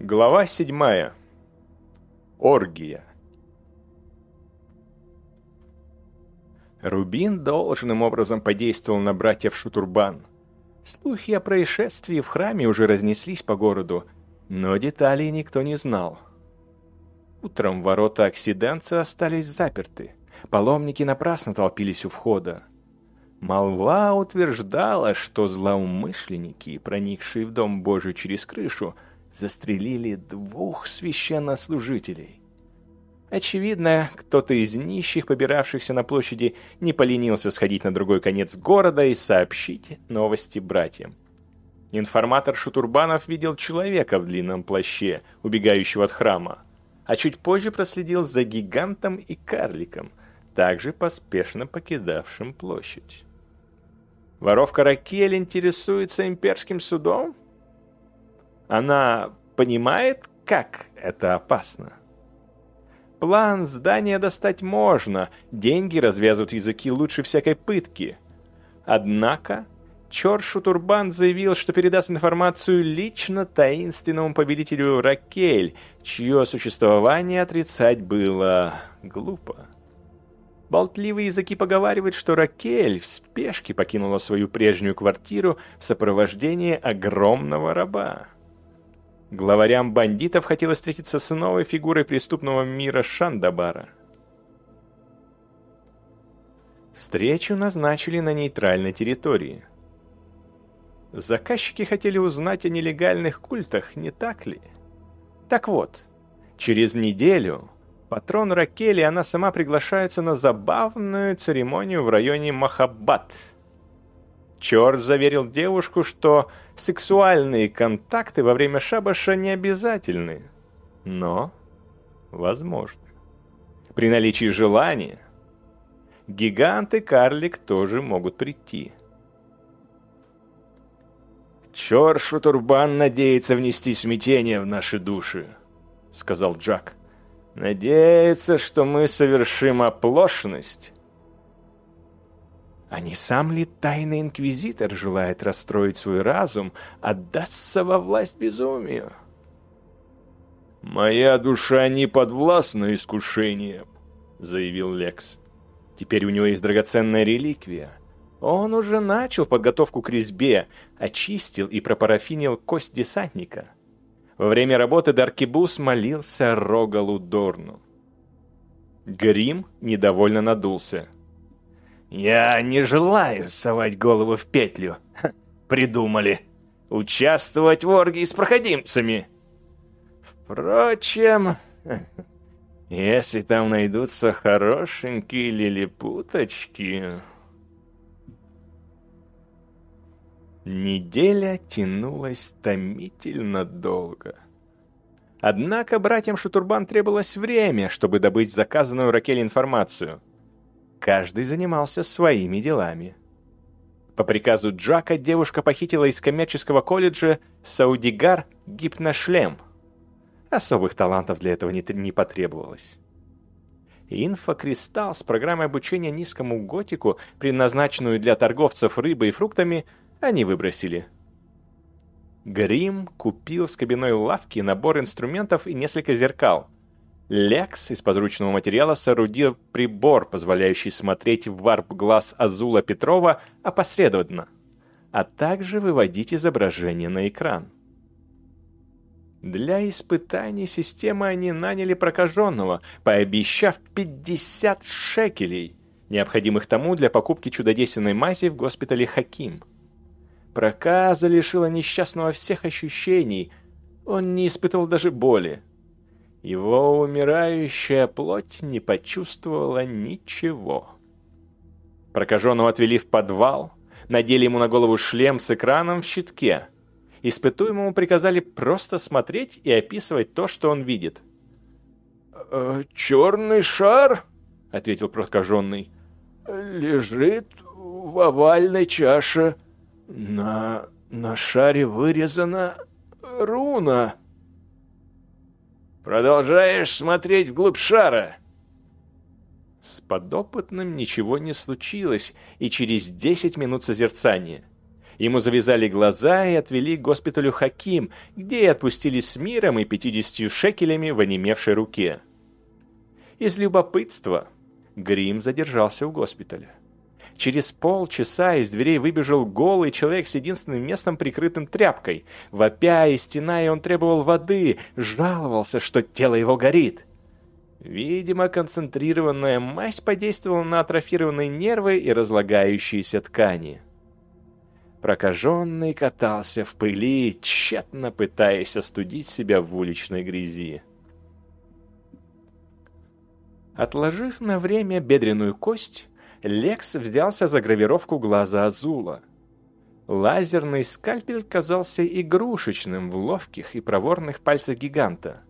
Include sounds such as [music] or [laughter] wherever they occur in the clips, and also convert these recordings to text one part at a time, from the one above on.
Глава седьмая. Оргия. Рубин должным образом подействовал на братьев Шутурбан. Слухи о происшествии в храме уже разнеслись по городу, но деталей никто не знал. Утром ворота Оксиданца остались заперты. Паломники напрасно толпились у входа. Молва утверждала, что злоумышленники, проникшие в Дом Божий через крышу, застрелили двух священнослужителей. Очевидно, кто-то из нищих, побиравшихся на площади, не поленился сходить на другой конец города и сообщить новости братьям. Информатор Шутурбанов видел человека в длинном плаще, убегающего от храма, а чуть позже проследил за гигантом и карликом, также поспешно покидавшим площадь. Воровка Ракель интересуется имперским судом? Она понимает, как это опасно. План здания достать можно, деньги развязывают языки лучше всякой пытки. Однако Чоршу Турбан заявил, что передаст информацию лично таинственному повелителю Ракель, чье существование отрицать было глупо. Болтливые языки поговаривают, что Ракель в спешке покинула свою прежнюю квартиру в сопровождении огромного раба. Главарям бандитов хотелось встретиться с новой фигурой преступного мира Шандабара. Встречу назначили на нейтральной территории. Заказчики хотели узнать о нелегальных культах, не так ли? Так вот, через неделю патрон Ракели она сама приглашается на забавную церемонию в районе Махаббат – Черт заверил девушку, что сексуальные контакты во время шабаша не обязательны, но возможны. При наличии желания гигант и карлик тоже могут прийти. «Чёрт Шутурбан надеется внести смятение в наши души», — сказал Джак. «Надеется, что мы совершим оплошность, а не сам ли тайный инквизитор желает расстроить свой разум, отдастся во власть безумию? «Моя душа не подвластна искушениям», — заявил Лекс. «Теперь у него есть драгоценная реликвия. Он уже начал подготовку к резьбе, очистил и пропарафинил кость десантника. Во время работы Даркибус молился Рогалу Дорну. Грим недовольно надулся. «Я не желаю совать голову в петлю. Ха, придумали. Участвовать в оргии с проходимцами. Впрочем, если там найдутся хорошенькие лилипуточки...» Неделя тянулась томительно долго. Однако братьям Шутурбан требовалось время, чтобы добыть заказанную Ракель информацию. Каждый занимался своими делами. По приказу Джака девушка похитила из коммерческого колледжа Саудигар гипношлем. Особых талантов для этого не, не потребовалось. Инфокристалл с программой обучения низкому готику, предназначенную для торговцев рыбой и фруктами, они выбросили. Грим купил с кабиной лавки набор инструментов и несколько зеркал – Лекс из подручного материала соорудил прибор, позволяющий смотреть в варп глаз Азула Петрова опосредованно, а также выводить изображение на экран. Для испытаний системы они наняли прокаженного, пообещав 50 шекелей, необходимых тому для покупки чудодейственной мази в госпитале Хаким. Проказа лишила несчастного всех ощущений, он не испытывал даже боли. Его умирающая плоть не почувствовала ничего. Прокаженного отвели в подвал, надели ему на голову шлем с экраном в щитке. Испытуемому приказали просто смотреть и описывать то, что он видит. «Э, «Черный шар», — ответил прокаженный, — «лежит в овальной чаше. На, на шаре вырезана руна». Продолжаешь смотреть вглубь шара?» С подопытным ничего не случилось, и через 10 минут созерцания. Ему завязали глаза и отвели к госпиталю Хаким, где и отпустили с миром и 50 шекелями в онемевшей руке. Из любопытства Грим задержался у госпиталя. Через полчаса из дверей выбежал голый человек с единственным местом, прикрытым тряпкой. Вопя и стеная, он требовал воды, жаловался, что тело его горит. Видимо, концентрированная мазь подействовала на атрофированные нервы и разлагающиеся ткани. Прокаженный катался в пыли, тщетно пытаясь остудить себя в уличной грязи. Отложив на время бедренную кость, Лекс взялся за гравировку глаза Азула. Лазерный скальпель казался игрушечным в ловких и проворных пальцах гиганта.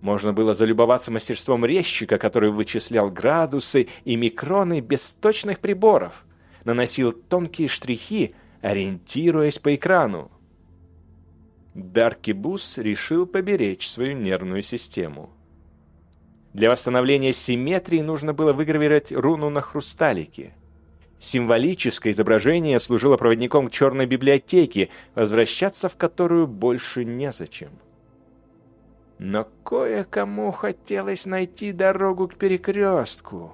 Можно было залюбоваться мастерством резчика, который вычислял градусы и микроны без точных приборов, наносил тонкие штрихи, ориентируясь по экрану. Даркибус решил поберечь свою нервную систему. Для восстановления симметрии нужно было выгравировать руну на хрусталике. Символическое изображение служило проводником к черной библиотеке, возвращаться в которую больше незачем. Но кое-кому хотелось найти дорогу к перекрестку.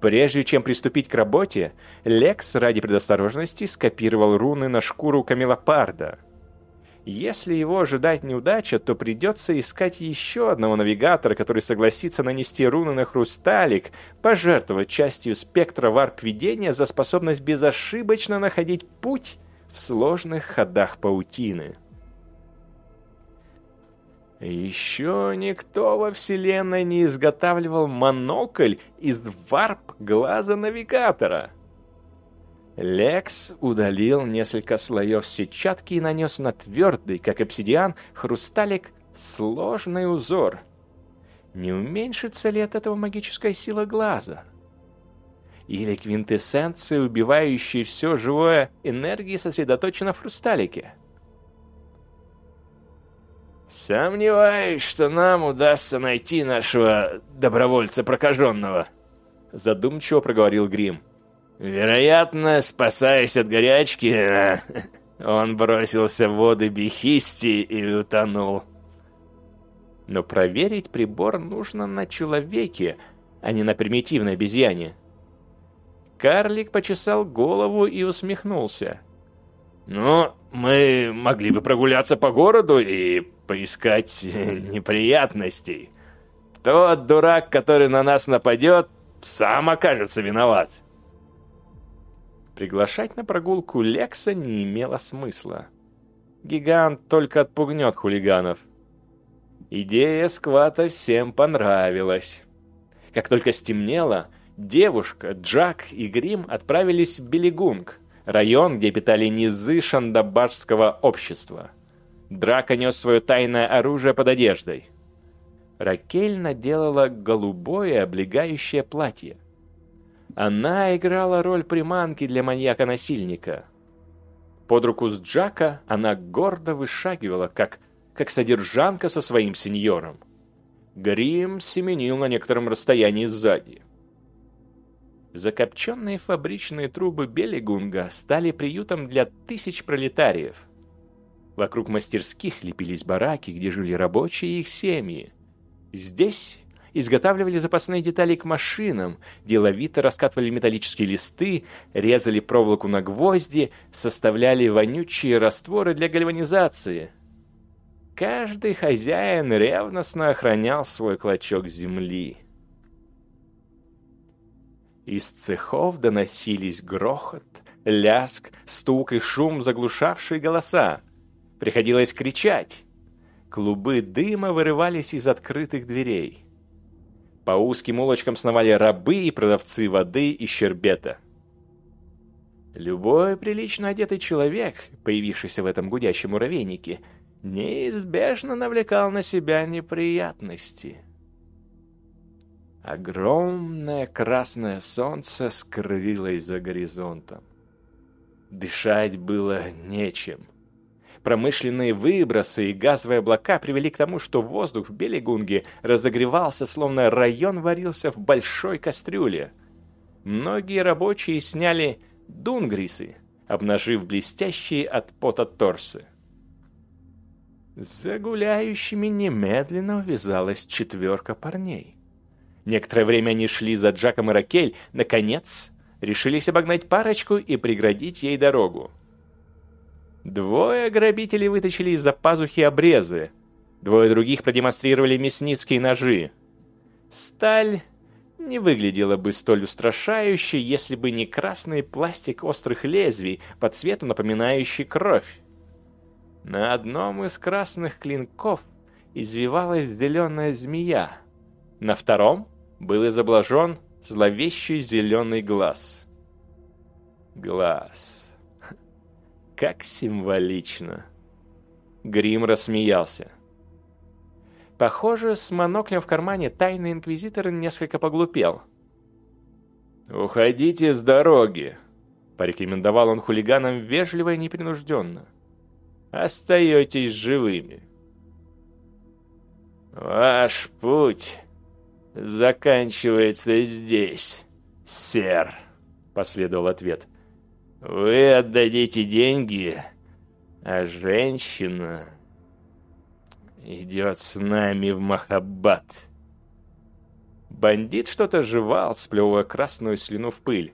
Прежде чем приступить к работе, Лекс ради предосторожности скопировал руны на шкуру камелопарда — если его ожидать неудача, то придется искать еще одного навигатора, который согласится нанести руны на хрусталик, пожертвовать частью спектра варп-видения за способность безошибочно находить путь в сложных ходах паутины. Еще никто во Вселенной не изготавливал монокль из варп-глаза навигатора — Лекс удалил несколько слоев сетчатки и нанес на твердый, как обсидиан, хрусталик сложный узор. Не уменьшится ли от этого магическая сила глаза? Или квинтэссенция, убивающая все живое энергии, сосредоточена в хрусталике? «Сомневаюсь, что нам удастся найти нашего добровольца прокаженного», задумчиво проговорил Грим. Вероятно, спасаясь от горячки, [laughs] он бросился в воды Бехисти и утонул. Но проверить прибор нужно на человеке, а не на примитивной обезьяне. Карлик почесал голову и усмехнулся. «Ну, мы могли бы прогуляться по городу и поискать [laughs] неприятностей. Тот дурак, который на нас нападет, сам окажется виноват». Приглашать на прогулку Лекса не имело смысла. Гигант только отпугнет хулиганов. Идея сквата всем понравилась. Как только стемнело, девушка, Джак и Грим отправились в Белигунг, район, где питали низы шандабашского общества. Драка нес свое тайное оружие под одеждой. Ракель наделала голубое облегающее платье. Она играла роль приманки для маньяка-насильника. Под руку с Джака она гордо вышагивала, как, как содержанка со своим сеньором. Грим семенил на некотором расстоянии сзади. Закопченные фабричные трубы Белигунга стали приютом для тысяч пролетариев. Вокруг мастерских лепились бараки, где жили рабочие и их семьи. Здесь изготавливали запасные детали к машинам, деловито раскатывали металлические листы, резали проволоку на гвозди, составляли вонючие растворы для гальванизации. Каждый хозяин ревностно охранял свой клочок земли. Из цехов доносились грохот, ляск, стук и шум, заглушавшие голоса. Приходилось кричать. Клубы дыма вырывались из открытых дверей. По узким улочкам сновали рабы и продавцы воды и щербета. Любой прилично одетый человек, появившийся в этом гудящем муравейнике, неизбежно навлекал на себя неприятности. Огромное красное солнце скрылось за горизонтом. Дышать было нечем. Промышленные выбросы и газовые облака привели к тому, что воздух в Белегунге разогревался, словно район варился в большой кастрюле. Многие рабочие сняли дунгрисы, обнажив блестящие от пота торсы. За гуляющими немедленно увязалась четверка парней. Некоторое время они шли за Джаком и Ракель, наконец решились обогнать парочку и преградить ей дорогу. Двое грабителей вытащили из-за пазухи обрезы, двое других продемонстрировали мясницкие ножи. Сталь не выглядела бы столь устрашающе, если бы не красный пластик острых лезвий, по цвету напоминающий кровь. На одном из красных клинков извивалась зеленая змея, на втором был изображен зловещий зеленый глаз. Глаз. Как символично. Грим рассмеялся. Похоже, с моноклем в кармане тайный инквизитор несколько поглупел. «Уходите с дороги», — порекомендовал он хулиганам вежливо и непринужденно. «Остаетесь живыми». «Ваш путь заканчивается здесь, сэр», — последовал ответ. «Вы отдадите деньги, а женщина идет с нами в Махаббат». Бандит что-то жевал, сплевывая красную слюну в пыль.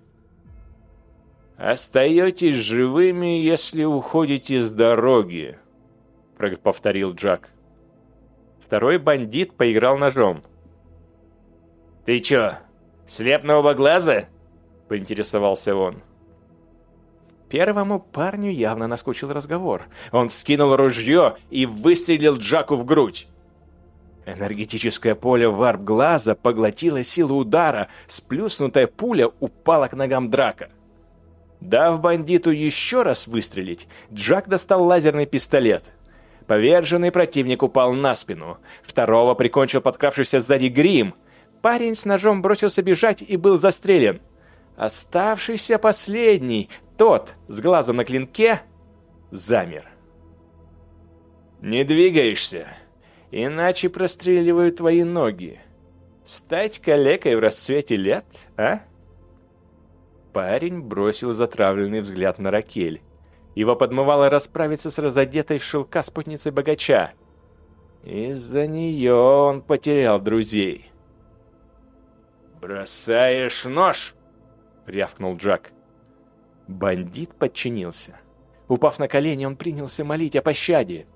«Остаетесь живыми, если уходите с дороги», — повторил Джак. Второй бандит поиграл ножом. «Ты чё, слеп на глаза?» — поинтересовался он. Первому парню явно наскучил разговор. Он вскинул ружье и выстрелил Джаку в грудь. Энергетическое поле варп глаза поглотило силу удара, сплюснутая пуля упала к ногам Драка. Дав бандиту еще раз выстрелить, Джак достал лазерный пистолет. Поверженный противник упал на спину. Второго прикончил подкравшийся сзади грим — Парень с ножом бросился бежать и был застрелен. Оставшийся последний, тот с глазом на клинке, замер. «Не двигаешься, иначе простреливают твои ноги. Стать калекой в расцвете лет, а?» Парень бросил затравленный взгляд на Ракель. Его подмывало расправиться с разодетой в шелка спутницей богача. Из-за нее он потерял друзей. «Бросаешь нож!» — рявкнул Джак. Бандит подчинился. Упав на колени, он принялся молить о пощаде.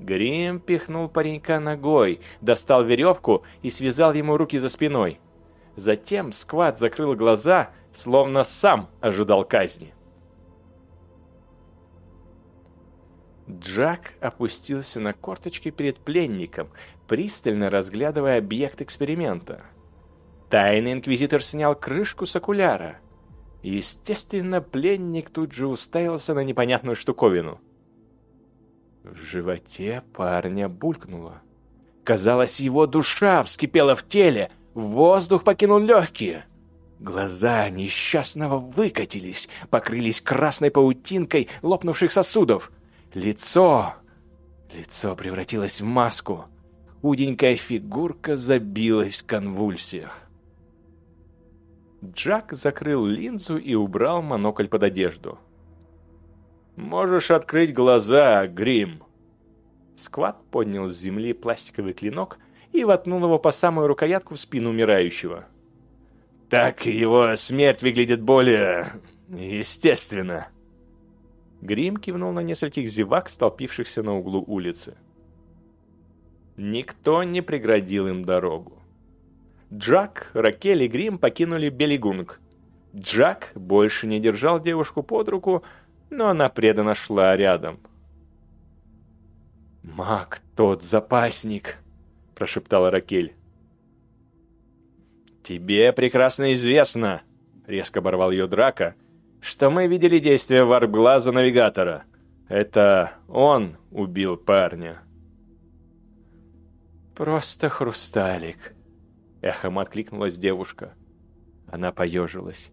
Грим пихнул паренька ногой, достал веревку и связал ему руки за спиной. Затем сквад закрыл глаза, словно сам ожидал казни. Джак опустился на корточки перед пленником, пристально разглядывая объект эксперимента. Тайный инквизитор снял крышку с окуляра. Естественно, пленник тут же уставился на непонятную штуковину. В животе парня булькнуло. Казалось, его душа вскипела в теле, воздух покинул легкие. Глаза несчастного выкатились, покрылись красной паутинкой лопнувших сосудов. Лицо... Лицо превратилось в маску. Худенькая фигурка забилась в конвульсиях. Джак закрыл линзу и убрал монокль под одежду. «Можешь открыть глаза, Грим!» Скват поднял с земли пластиковый клинок и воткнул его по самую рукоятку в спину умирающего. «Так его смерть выглядит более... естественно!» Грим кивнул на нескольких зевак, столпившихся на углу улицы. Никто не преградил им дорогу. Джак, Ракель и Грим покинули Белигунг. Джак больше не держал девушку под руку, но она преданно шла рядом. «Маг тот запасник», — прошептала Ракель. «Тебе прекрасно известно», — резко оборвал ее Драка, «что мы видели действия варп-глаза навигатора. Это он убил парня». «Просто хрусталик», Эхом откликнулась девушка. Она поежилась.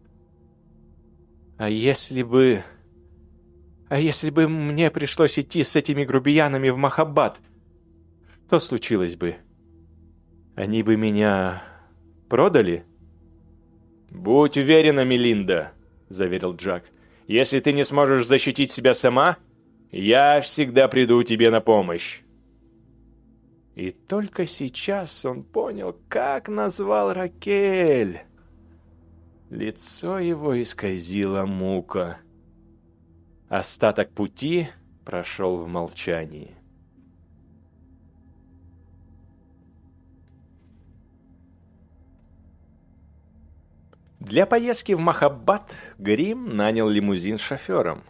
«А если бы... А если бы мне пришлось идти с этими грубиянами в Махаббат, что случилось бы? Они бы меня продали?» «Будь уверена, Мелинда», — заверил Джак. Если ты не сможешь защитить себя сама, я всегда приду тебе на помощь. И только сейчас он понял, как назвал Ракель. Лицо его исказило мука. Остаток пути прошел в молчании. Для поездки в Махаббат Грим нанял лимузин с шофером.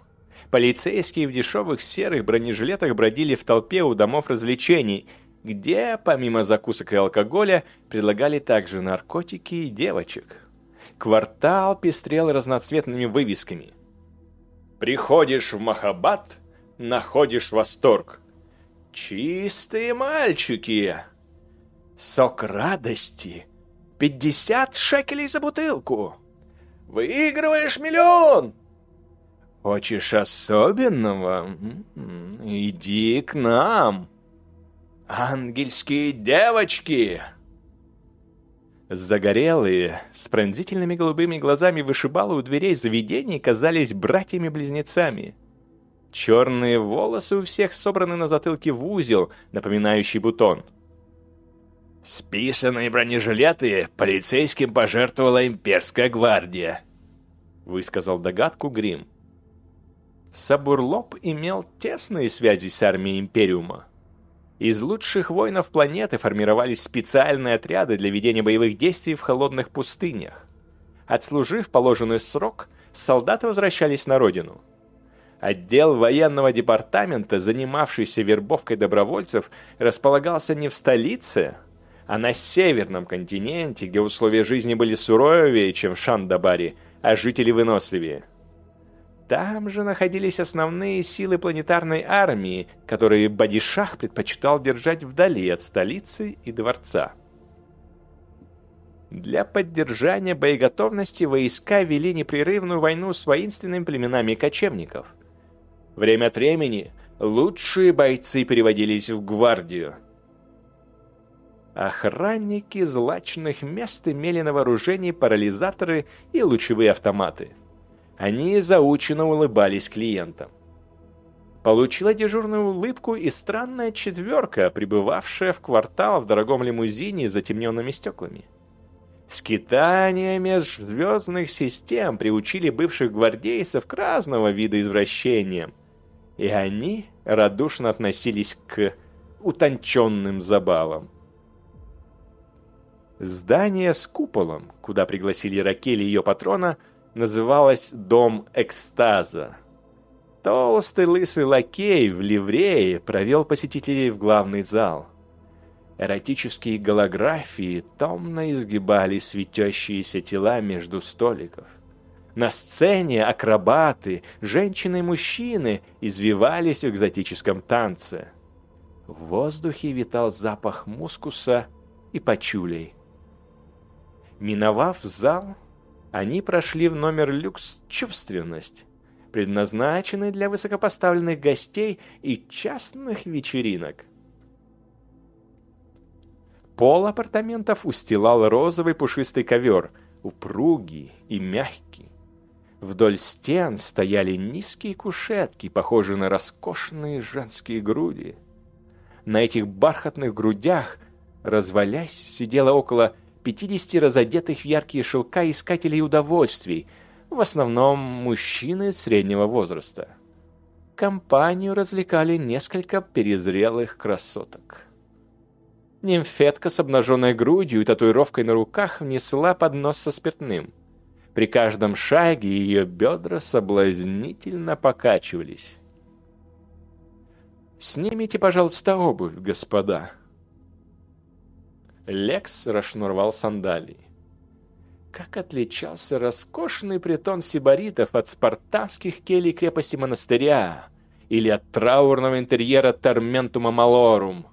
Полицейские в дешевых серых бронежилетах бродили в толпе у домов развлечений – где, помимо закусок и алкоголя, предлагали также наркотики и девочек. Квартал пестрел разноцветными вывесками. «Приходишь в Махабад, находишь восторг. Чистые мальчики! Сок радости! 50 шекелей за бутылку! Выигрываешь миллион!» «Хочешь особенного? Иди к нам!» «Ангельские девочки!» Загорелые, с пронзительными голубыми глазами вышибалы у дверей заведений казались братьями-близнецами. Черные волосы у всех собраны на затылке в узел, напоминающий бутон. «Списанные бронежилеты полицейским пожертвовала имперская гвардия», — высказал догадку Грим. Сабурлоп имел тесные связи с армией Империума. Из лучших воинов планеты формировались специальные отряды для ведения боевых действий в холодных пустынях. Отслужив положенный срок, солдаты возвращались на родину. Отдел военного департамента, занимавшийся вербовкой добровольцев, располагался не в столице, а на северном континенте, где условия жизни были суровее, чем в Шандабаре, а жители выносливее. Там же находились основные силы планетарной армии, которые Бадишах предпочитал держать вдали от столицы и дворца. Для поддержания боеготовности войска вели непрерывную войну с воинственными племенами кочевников. Время от времени лучшие бойцы переводились в гвардию. Охранники злачных мест имели на вооружении парализаторы и лучевые автоматы – они заученно улыбались клиентам. Получила дежурную улыбку и странная четверка, прибывавшая в квартал в дорогом лимузине с затемненными стеклами. Скитания межзвездных систем приучили бывших гвардейцев к разного вида извращениям, и они радушно относились к утонченным забавам. Здание с куполом, куда пригласили Ракель и ее патрона, называлась «Дом экстаза». Толстый лысый лакей в ливрее провел посетителей в главный зал. Эротические голографии томно изгибали светящиеся тела между столиков. На сцене акробаты, женщины и мужчины извивались в экзотическом танце. В воздухе витал запах мускуса и пачулей. Миновав зал, они прошли в номер люкс «Чувственность», предназначенный для высокопоставленных гостей и частных вечеринок. Пол апартаментов устилал розовый пушистый ковер, упругий и мягкий. Вдоль стен стояли низкие кушетки, похожие на роскошные женские груди. На этих бархатных грудях, развалясь, сидело около 50 разодетых в яркие шелка искателей удовольствий, в основном мужчины среднего возраста. Компанию развлекали несколько перезрелых красоток. Нимфетка с обнаженной грудью и татуировкой на руках внесла поднос со спиртным. При каждом шаге ее бедра соблазнительно покачивались. «Снимите, пожалуйста, обувь, господа», Лекс расшнуровал сандалии. Как отличался роскошный притон сибаритов от спартанских келей крепости монастыря или от траурного интерьера Торментума Малорум.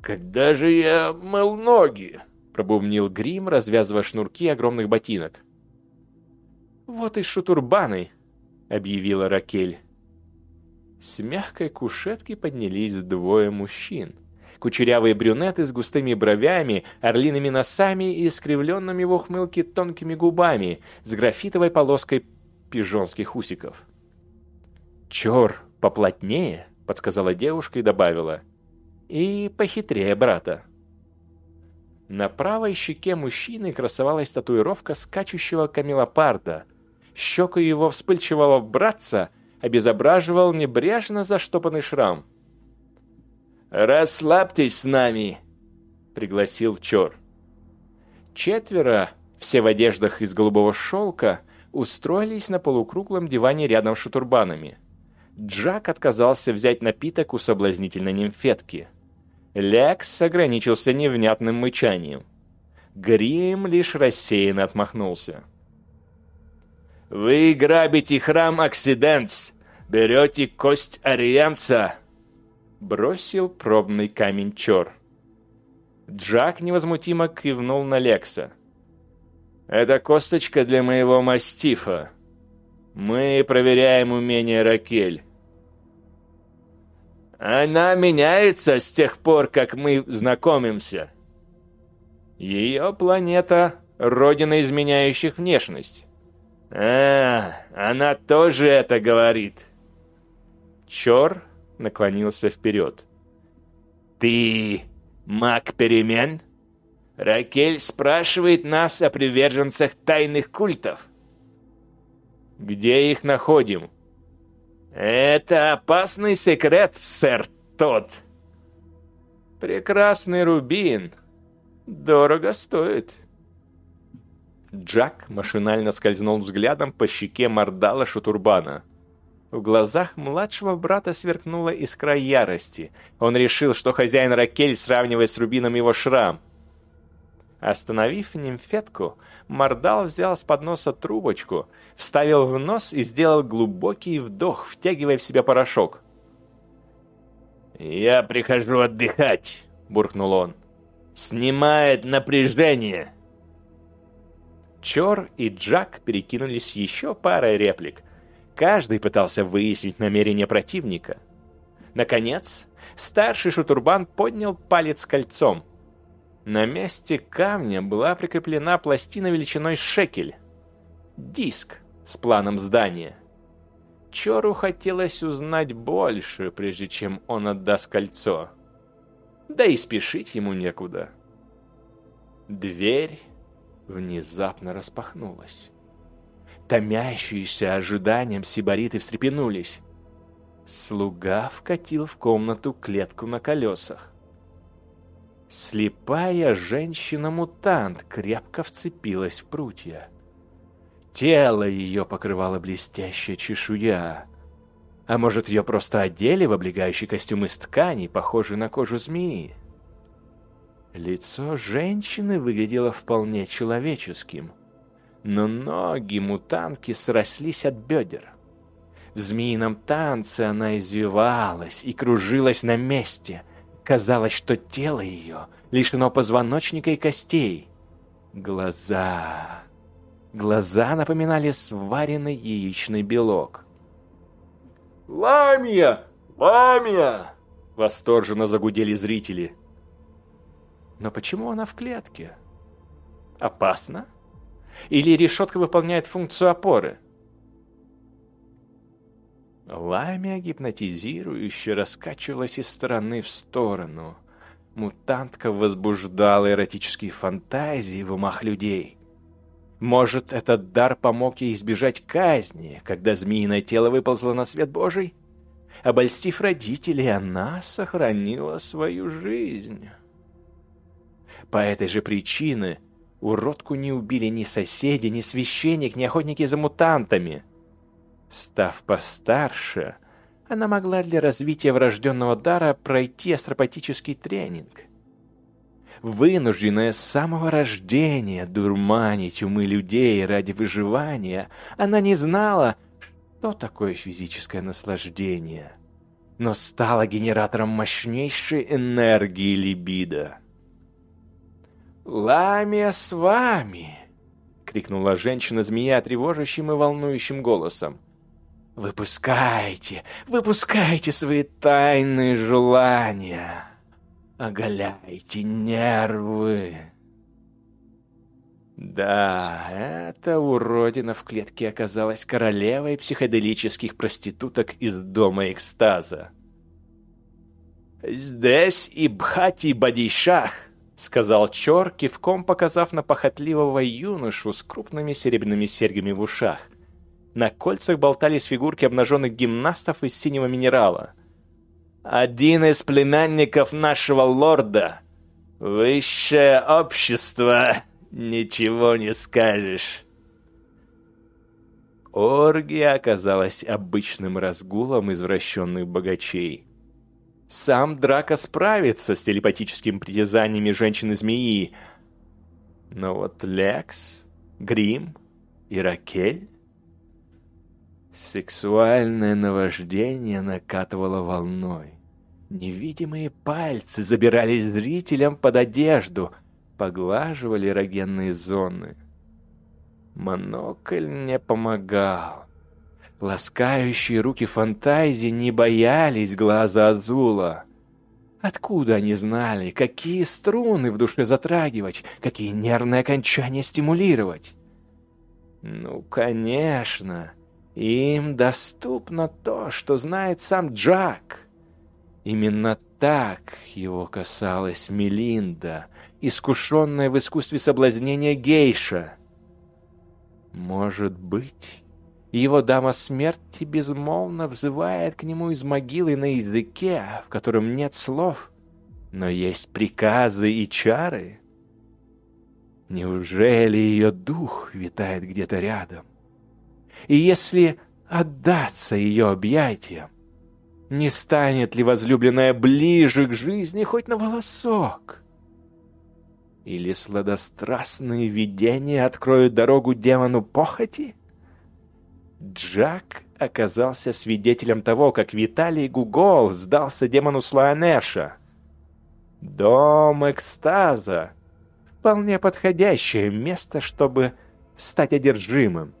«Когда же я мыл ноги?» — пробумнил Грим, развязывая шнурки огромных ботинок. «Вот и шутурбаны», — объявила Ракель. С мягкой кушетки поднялись двое мужчин кучерявые брюнеты с густыми бровями, орлиными носами и искривленными в ухмылке тонкими губами, с графитовой полоской пижонских усиков. «Чёр поплотнее», — подсказала девушка и добавила. «И похитрее брата». На правой щеке мужчины красовалась татуировка скачущего камелопарда. Щеку его вспыльчивого братца обезображивал небрежно заштопанный шрам. «Расслабьтесь с нами!» — пригласил Чор. Четверо, все в одеждах из голубого шелка, устроились на полукруглом диване рядом с шутурбанами. Джак отказался взять напиток у соблазнительной нимфетки. Лекс ограничился невнятным мычанием. Грим лишь рассеянно отмахнулся. «Вы грабите храм Оксидентс, берете кость Арианца!» Бросил пробный камень Чор. Джак невозмутимо кивнул на Лекса. «Это косточка для моего мастифа. Мы проверяем умение Ракель». «Она меняется с тех пор, как мы знакомимся». «Ее планета — родина изменяющих внешность». «А, она тоже это говорит». Чор наклонился вперед. «Ты Маг перемен? Ракель спрашивает нас о приверженцах тайных культов. Где их находим? Это опасный секрет, сэр Тот. Прекрасный рубин. Дорого стоит. Джак машинально скользнул взглядом по щеке мордала Шутурбана. В глазах младшего брата сверкнула искра ярости. Он решил, что хозяин Ракель сравнивает с Рубином его шрам. Остановив нимфетку, Мордал взял с подноса трубочку, вставил в нос и сделал глубокий вдох, втягивая в себя порошок. «Я прихожу отдыхать», — буркнул он. «Снимает напряжение». Чор и Джак перекинулись еще парой реплик, Каждый пытался выяснить намерение противника. Наконец, старший шутурбан поднял палец кольцом. На месте камня была прикреплена пластина величиной шекель. Диск с планом здания. Чору хотелось узнать больше, прежде чем он отдаст кольцо. Да и спешить ему некуда. Дверь внезапно распахнулась томящиеся ожиданием сибариты встрепенулись. Слуга вкатил в комнату клетку на колесах. Слепая женщина-мутант крепко вцепилась в прутья. Тело ее покрывало блестящая чешуя. А может, ее просто одели в облегающий костюм из ткани, похожий на кожу змеи? Лицо женщины выглядело вполне человеческим но ноги мутантки срослись от бедер. В змеином танце она извивалась и кружилась на месте. Казалось, что тело ее лишено позвоночника и костей. Глаза... Глаза напоминали сваренный яичный белок. «Ламия! Ламия!» Восторженно загудели зрители. Но почему она в клетке? Опасно? Или решетка выполняет функцию опоры? Ламия гипнотизирующе раскачивалась из стороны в сторону. Мутантка возбуждала эротические фантазии в умах людей. Может, этот дар помог ей избежать казни, когда змеиное тело выползло на свет Божий? Обольстив родителей, она сохранила свою жизнь. По этой же причине Уродку не убили ни соседи, ни священник, ни охотники за мутантами. Став постарше, она могла для развития врожденного дара пройти астропатический тренинг. Вынужденная с самого рождения дурманить умы людей ради выживания, она не знала, что такое физическое наслаждение, но стала генератором мощнейшей энергии либидо. «Ламия с вами!» — крикнула женщина-змея тревожащим и волнующим голосом. «Выпускайте, выпускайте свои тайные желания! Оголяйте нервы!» Да, эта уродина в клетке оказалась королевой психоделических проституток из дома экстаза. «Здесь и Бхати Бадишах», — сказал Чор, кивком показав на похотливого юношу с крупными серебряными серьгами в ушах. На кольцах болтались фигурки обнаженных гимнастов из синего минерала. «Один из племянников нашего лорда. Высшее общество. Ничего не скажешь». Оргия оказалась обычным разгулом извращенных богачей. Сам Драко справится с телепатическими притязаниями женщины-змеи. Но вот Лекс, Грим и Ракель... Сексуальное наваждение накатывало волной. Невидимые пальцы забирались зрителям под одежду, поглаживали эрогенные зоны. Монокль не помогал. Ласкающие руки фантазии не боялись глаза Азула. Откуда они знали, какие струны в душе затрагивать, какие нервные окончания стимулировать? Ну, конечно, им доступно то, что знает сам Джак. Именно так его касалась Мелинда, искушенная в искусстве соблазнения гейша. Может быть, его дама смерти безмолвно взывает к нему из могилы на языке, в котором нет слов, но есть приказы и чары. Неужели ее дух витает где-то рядом? И если отдаться ее объятиям, не станет ли возлюбленная ближе к жизни хоть на волосок? Или сладострастные видения откроют дорогу демону похоти? Джак оказался свидетелем того, как Виталий Гугол сдался демону Слоанеша. Дом экстаза — вполне подходящее место, чтобы стать одержимым.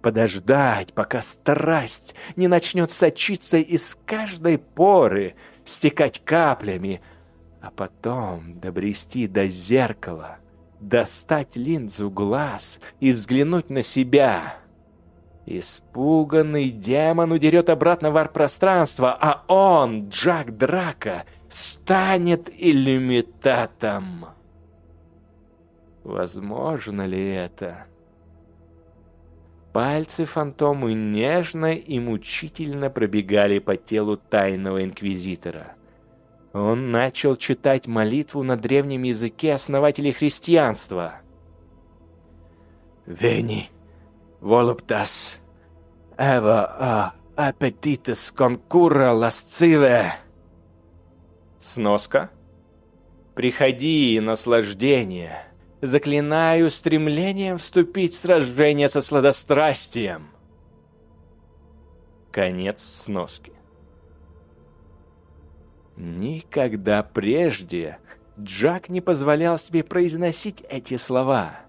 Подождать, пока страсть не начнет сочиться из каждой поры, стекать каплями, а потом добрести до зеркала, достать линзу глаз и взглянуть на себя — Испуганный демон удерет обратно в арт-пространство, а он, Джак Драка, станет иллюмитатом. Возможно ли это? Пальцы фантомы нежно и мучительно пробегали по телу тайного инквизитора. Он начал читать молитву на древнем языке основателей христианства. «Вени!» Voluptas, eva a appetitus concurra lascive. Сноска. Приходи, наслаждение. Заклинаю стремлением вступить в сражение со сладострастием. Конец сноски. Никогда прежде Джак не позволял себе произносить эти слова.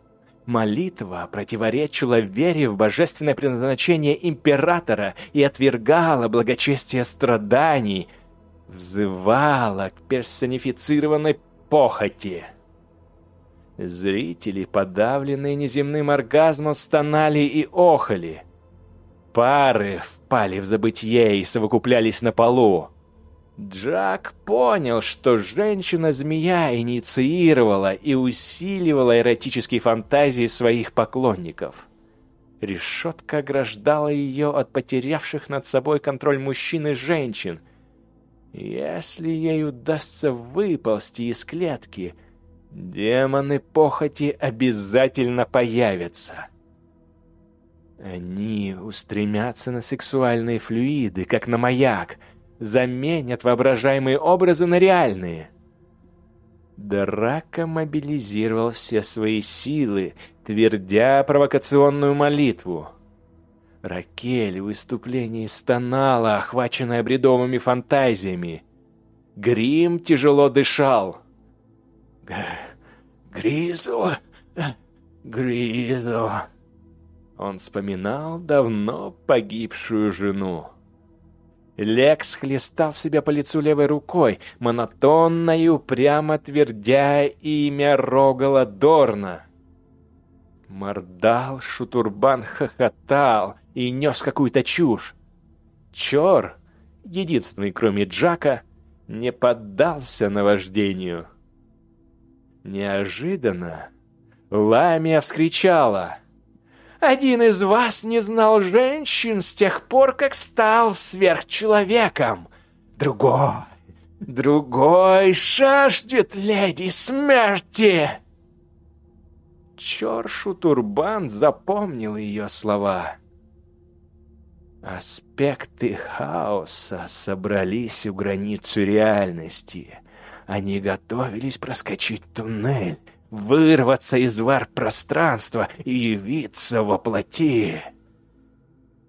Молитва противоречила вере в божественное предназначение императора и отвергала благочестие страданий, взывала к персонифицированной похоти. Зрители, подавленные неземным оргазмом, стонали и охали. Пары впали в забытье и совокуплялись на полу. Джак понял, что женщина-змея инициировала и усиливала эротические фантазии своих поклонников. Решетка ограждала ее от потерявших над собой контроль мужчин и женщин. Если ей удастся выползти из клетки, демоны похоти обязательно появятся. Они устремятся на сексуальные флюиды, как на маяк — заменят воображаемые образы на реальные. Драка мобилизировал все свои силы, твердя провокационную молитву. Ракель в выступлении стонала, охваченная бредовыми фантазиями. Грим тяжело дышал. «Гризу! Гризу!» Он вспоминал давно погибшую жену. Лекс хлестал себя по лицу левой рукой, монотонно и упрямо твердя имя Рогала Дорна. Мордал Шутурбан хохотал и нес какую-то чушь. Чор, единственный кроме Джака, не поддался наваждению. Неожиданно Ламия вскричала. «Один из вас не знал женщин с тех пор, как стал сверхчеловеком. Другой, другой жаждет леди смерти!» Чоршу Турбан запомнил ее слова. Аспекты хаоса собрались у границы реальности. Они готовились проскочить туннель, вырваться из варп-пространства и явиться во плоти.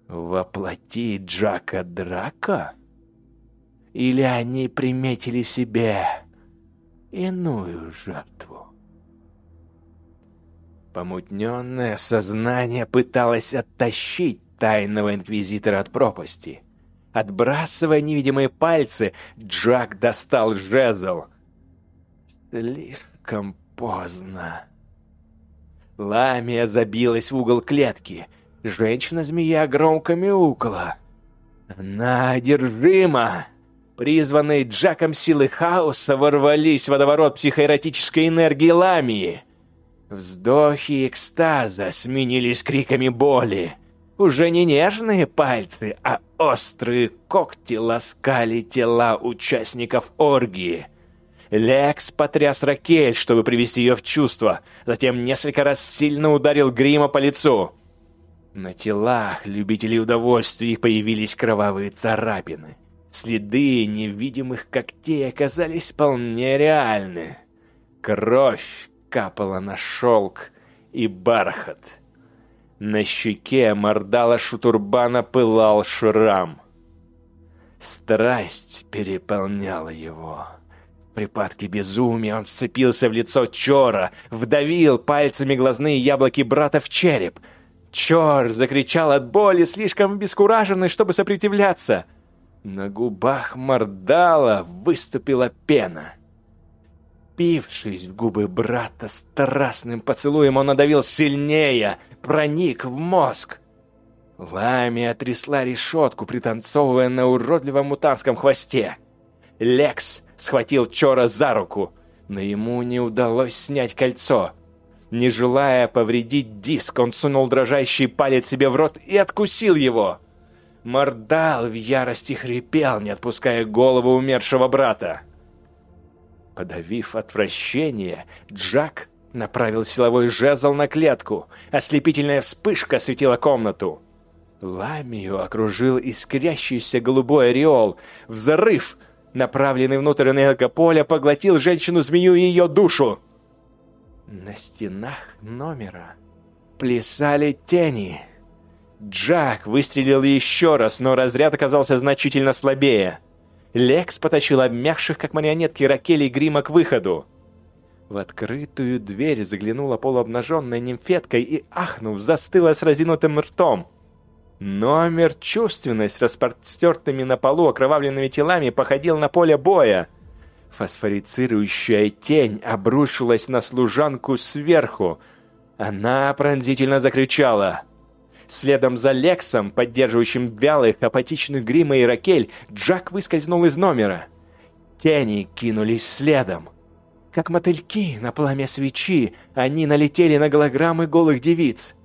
Воплоти Джака Драка? Или они приметили себе иную жертву? Помутненное сознание пыталось оттащить тайного инквизитора от пропасти. Отбрасывая невидимые пальцы, Джак достал жезл. Слишком поздно. Ламия забилась в угол клетки. Женщина-змея громко мяукала. Она одержима. Призванные Джаком силы хаоса ворвались в водоворот психоэротической энергии Ламии. Вздохи экстаза сменились криками боли. Уже не нежные пальцы, а острые когти ласкали тела участников оргии. Лекс потряс Ракель, чтобы привести ее в чувство, затем несколько раз сильно ударил грима по лицу. На телах любителей удовольствий появились кровавые царапины. Следы невидимых когтей оказались вполне реальны. Кровь капала на шелк и бархат. На щеке мордала шутурбана пылал шрам. Страсть переполняла его. Припадке безумия он сцепился в лицо Чора, вдавил пальцами глазные яблоки брата в череп. Чор закричал от боли, слишком бескураженный, чтобы сопротивляться. На губах мордала выступила пена. Впившись в губы брата страстным поцелуем, он надавил сильнее, проник в мозг. Ламия трясла решетку, пританцовывая на уродливом мутанском хвосте. Лекс схватил Чора за руку, но ему не удалось снять кольцо. Не желая повредить диск, он сунул дрожащий палец себе в рот и откусил его. Мордал в ярости хрипел, не отпуская голову умершего брата. Подавив отвращение, Джак направил силовой жезл на клетку. Ослепительная вспышка осветила комнату. Ламию окружил искрящийся голубой ореол. Взрыв, направленный внутрь энергополя, поглотил женщину-змею и ее душу. На стенах номера плясали тени. Джак выстрелил еще раз, но разряд оказался значительно слабее. Лекс потащил обмякших, как марионетки, Ракели и Грима к выходу. В открытую дверь заглянула полуобнаженная нимфетка и, ахнув, застыла с разинутым ртом. Номер чувственность, распростертыми на полу окровавленными телами, походил на поле боя. Фосфорицирующая тень обрушилась на служанку сверху. Она пронзительно закричала. Следом за Лексом, поддерживающим вялых, апатичных Грима и Ракель, Джак выскользнул из номера. Тени кинулись следом. Как мотыльки на пламя свечи, они налетели на голограммы голых девиц.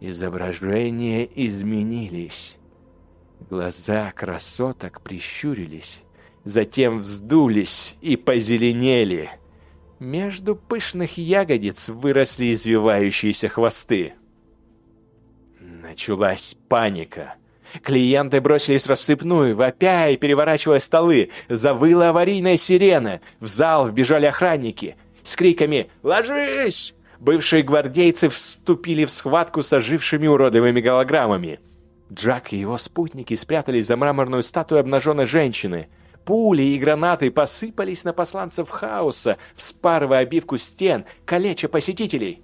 Изображения изменились. Глаза красоток прищурились, затем вздулись и позеленели. Между пышных ягодиц выросли извивающиеся хвосты. Началась паника. Клиенты бросились рассыпную, вопя и переворачивая столы. Завыла аварийная сирена. В зал вбежали охранники. С криками «Ложись!» Бывшие гвардейцы вступили в схватку с ожившими уродовыми голограммами. Джак и его спутники спрятались за мраморную статую обнаженной женщины. Пули и гранаты посыпались на посланцев хаоса, вспарывая обивку стен, калеча посетителей.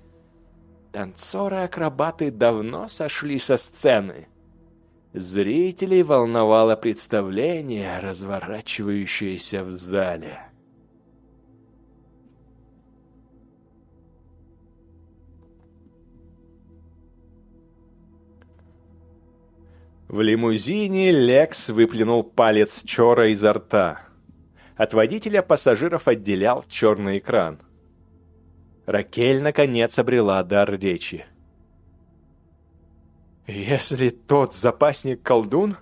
Танцоры-акробаты давно сошли со сцены. Зрителей волновало представление, разворачивающееся в зале. В лимузине Лекс выплюнул палец Чора изо рта. От водителя пассажиров отделял черный экран. Ракель, наконец, обрела дар речи. «Если тот запасник колдун,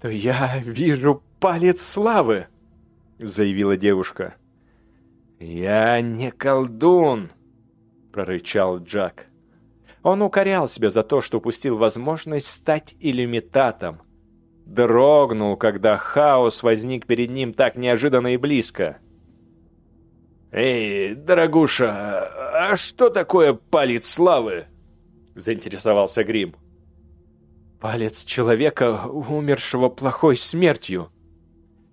то я вижу палец славы», — заявила девушка. «Я не колдун», — прорычал Джак. Он укорял себя за то, что упустил возможность стать иллюмитатом. Дрогнул, когда хаос возник перед ним так неожиданно и близко. «Эй, дорогуша, а что такое палец славы?» — заинтересовался Грим. «Палец человека, умершего плохой смертью»,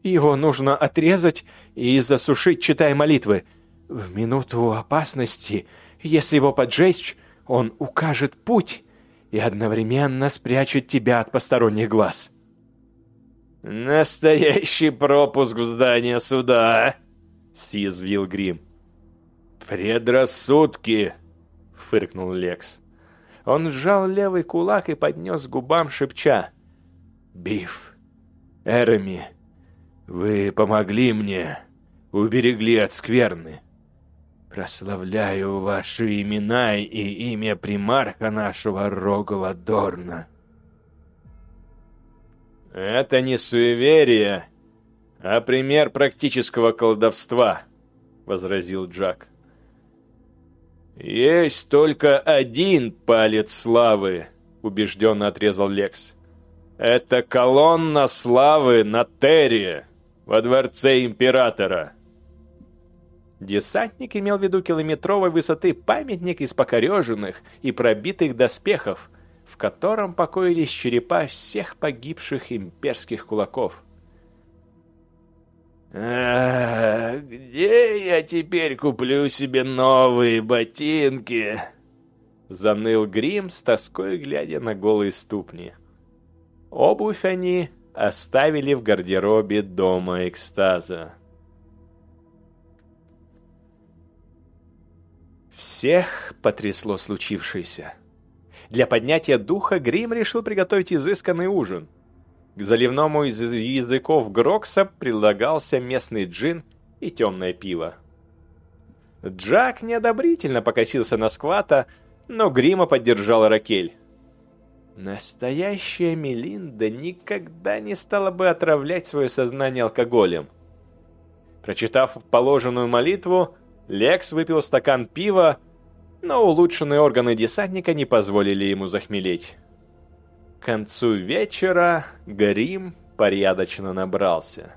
его нужно отрезать и засушить, читая молитвы. В минуту опасности, если его поджечь, он укажет путь и одновременно спрячет тебя от посторонних глаз. «Настоящий пропуск в здание суда!» — съязвил Грим. «Предрассудки!» — фыркнул Лекс. Он сжал левый кулак и поднес губам, шепча. «Биф! Эреми!» Вы помогли мне, уберегли от скверны. Прославляю ваши имена и имя примарха нашего Рогала Дорна. Это не суеверие, а пример практического колдовства, возразил Джак. Есть только один палец славы, убежденно отрезал Лекс. Это колонна славы на Терре во дворце императора. Десантник имел в виду километровой высоты памятник из покореженных и пробитых доспехов, в котором покоились черепа всех погибших имперских кулаков. «А, где я теперь куплю себе новые ботинки?» Заныл Грим с тоской, глядя на голые ступни. Обувь они оставили в гардеробе дома экстаза. Всех потрясло случившееся. Для поднятия духа Грим решил приготовить изысканный ужин. К заливному из языков Грокса предлагался местный джин и темное пиво. Джак неодобрительно покосился на сквата, но Грима поддержал Ракель. Настоящая Мелинда никогда не стала бы отравлять свое сознание алкоголем. Прочитав положенную молитву, Лекс выпил стакан пива, но улучшенные органы десантника не позволили ему захмелеть. К концу вечера Грим порядочно набрался.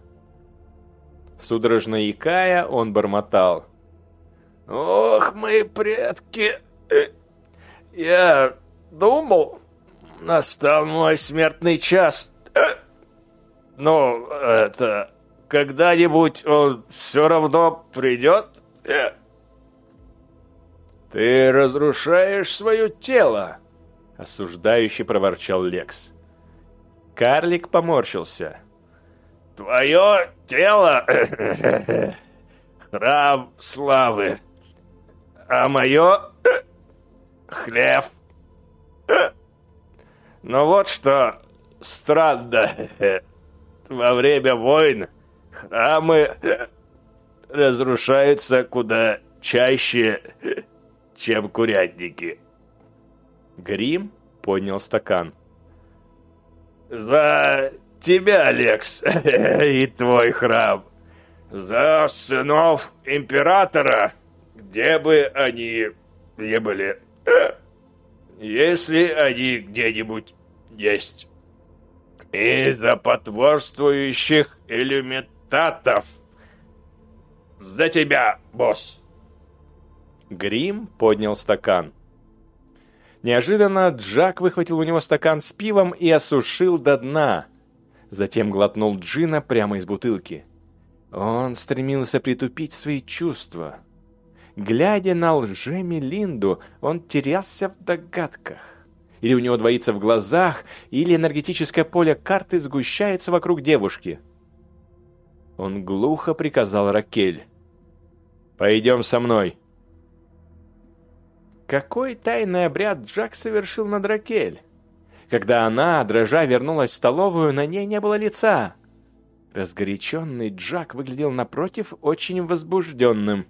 Судорожно икая, он бормотал. «Ох, мои предки! Э, я думал, настал мой смертный час. Ну, это... Когда-нибудь он все равно придет? Ты разрушаешь свое тело, осуждающий проворчал Лекс. Карлик поморщился. Твое тело храм славы, а мое хлеб. Но вот что странно. Во время войн храмы разрушаются куда чаще, чем курятники. Грим поднял стакан. «За тебя, Лекс, [laughs] и твой храм! За сынов императора, где бы они не были!» если они где-нибудь есть. Из-за потворствующих иллюминатов. За тебя, босс. Грим поднял стакан. Неожиданно Джак выхватил у него стакан с пивом и осушил до дна. Затем глотнул джина прямо из бутылки. Он стремился притупить свои чувства. Глядя на лжеми Линду, он терялся в догадках. Или у него двоится в глазах, или энергетическое поле карты сгущается вокруг девушки. Он глухо приказал Ракель. «Пойдем со мной». Какой тайный обряд Джак совершил над Ракель? Когда она, дрожа, вернулась в столовую, на ней не было лица. Разгоряченный Джак выглядел напротив очень возбужденным.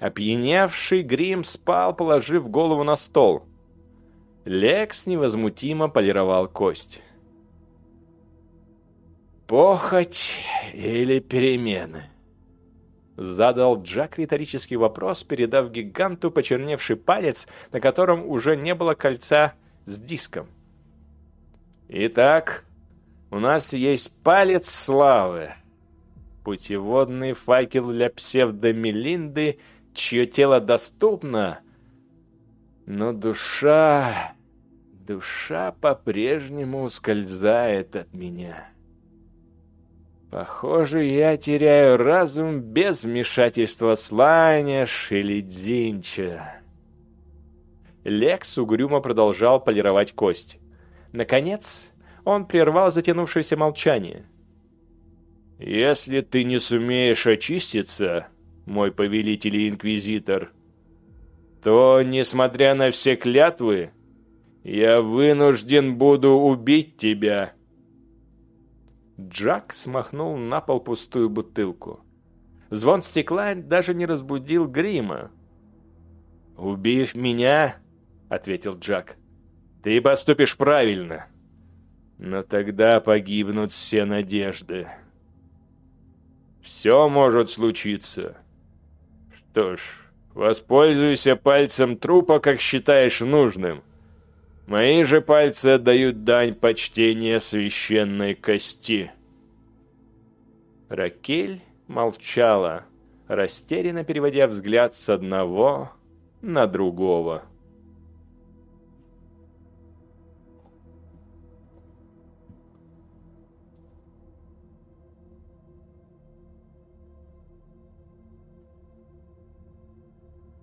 Опьяневший Грим спал, положив голову на стол. Лекс невозмутимо полировал кость. «Похоть или перемены?» Задал Джак риторический вопрос, передав гиганту почерневший палец, на котором уже не было кольца с диском. «Итак, у нас есть палец славы. Путеводный факел для псевдомелинды, чье тело доступно, но душа... душа по-прежнему ускользает от меня». Похоже, я теряю разум без вмешательства Сланя Шелединча. Лекс угрюмо продолжал полировать кость. Наконец, он прервал затянувшееся молчание. «Если ты не сумеешь очиститься, мой повелитель и инквизитор, то, несмотря на все клятвы, я вынужден буду убить тебя». Джак смахнул на пол пустую бутылку. Звон стекла даже не разбудил Грима. «Убив меня», — ответил Джак, — «ты поступишь правильно. Но тогда погибнут все надежды. Все может случиться. Что ж, воспользуйся пальцем трупа, как считаешь нужным». Мои же пальцы отдают дань почтения священной кости. Ракель молчала, растерянно переводя взгляд с одного на другого.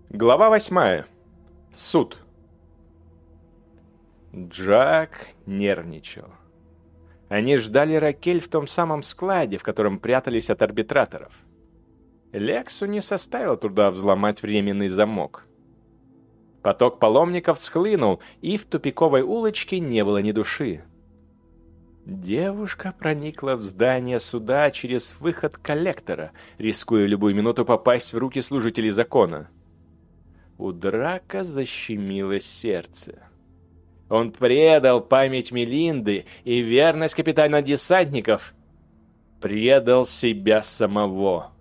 Глава восьмая. Суд. Джак нервничал. Они ждали Ракель в том самом складе, в котором прятались от арбитраторов. Лексу не составил труда взломать временный замок. Поток паломников схлынул, и в тупиковой улочке не было ни души. Девушка проникла в здание суда через выход коллектора, рискуя любую минуту попасть в руки служителей закона. У Драка защемило сердце. Он предал память Мелинды и верность капитана десантников. Предал себя самого.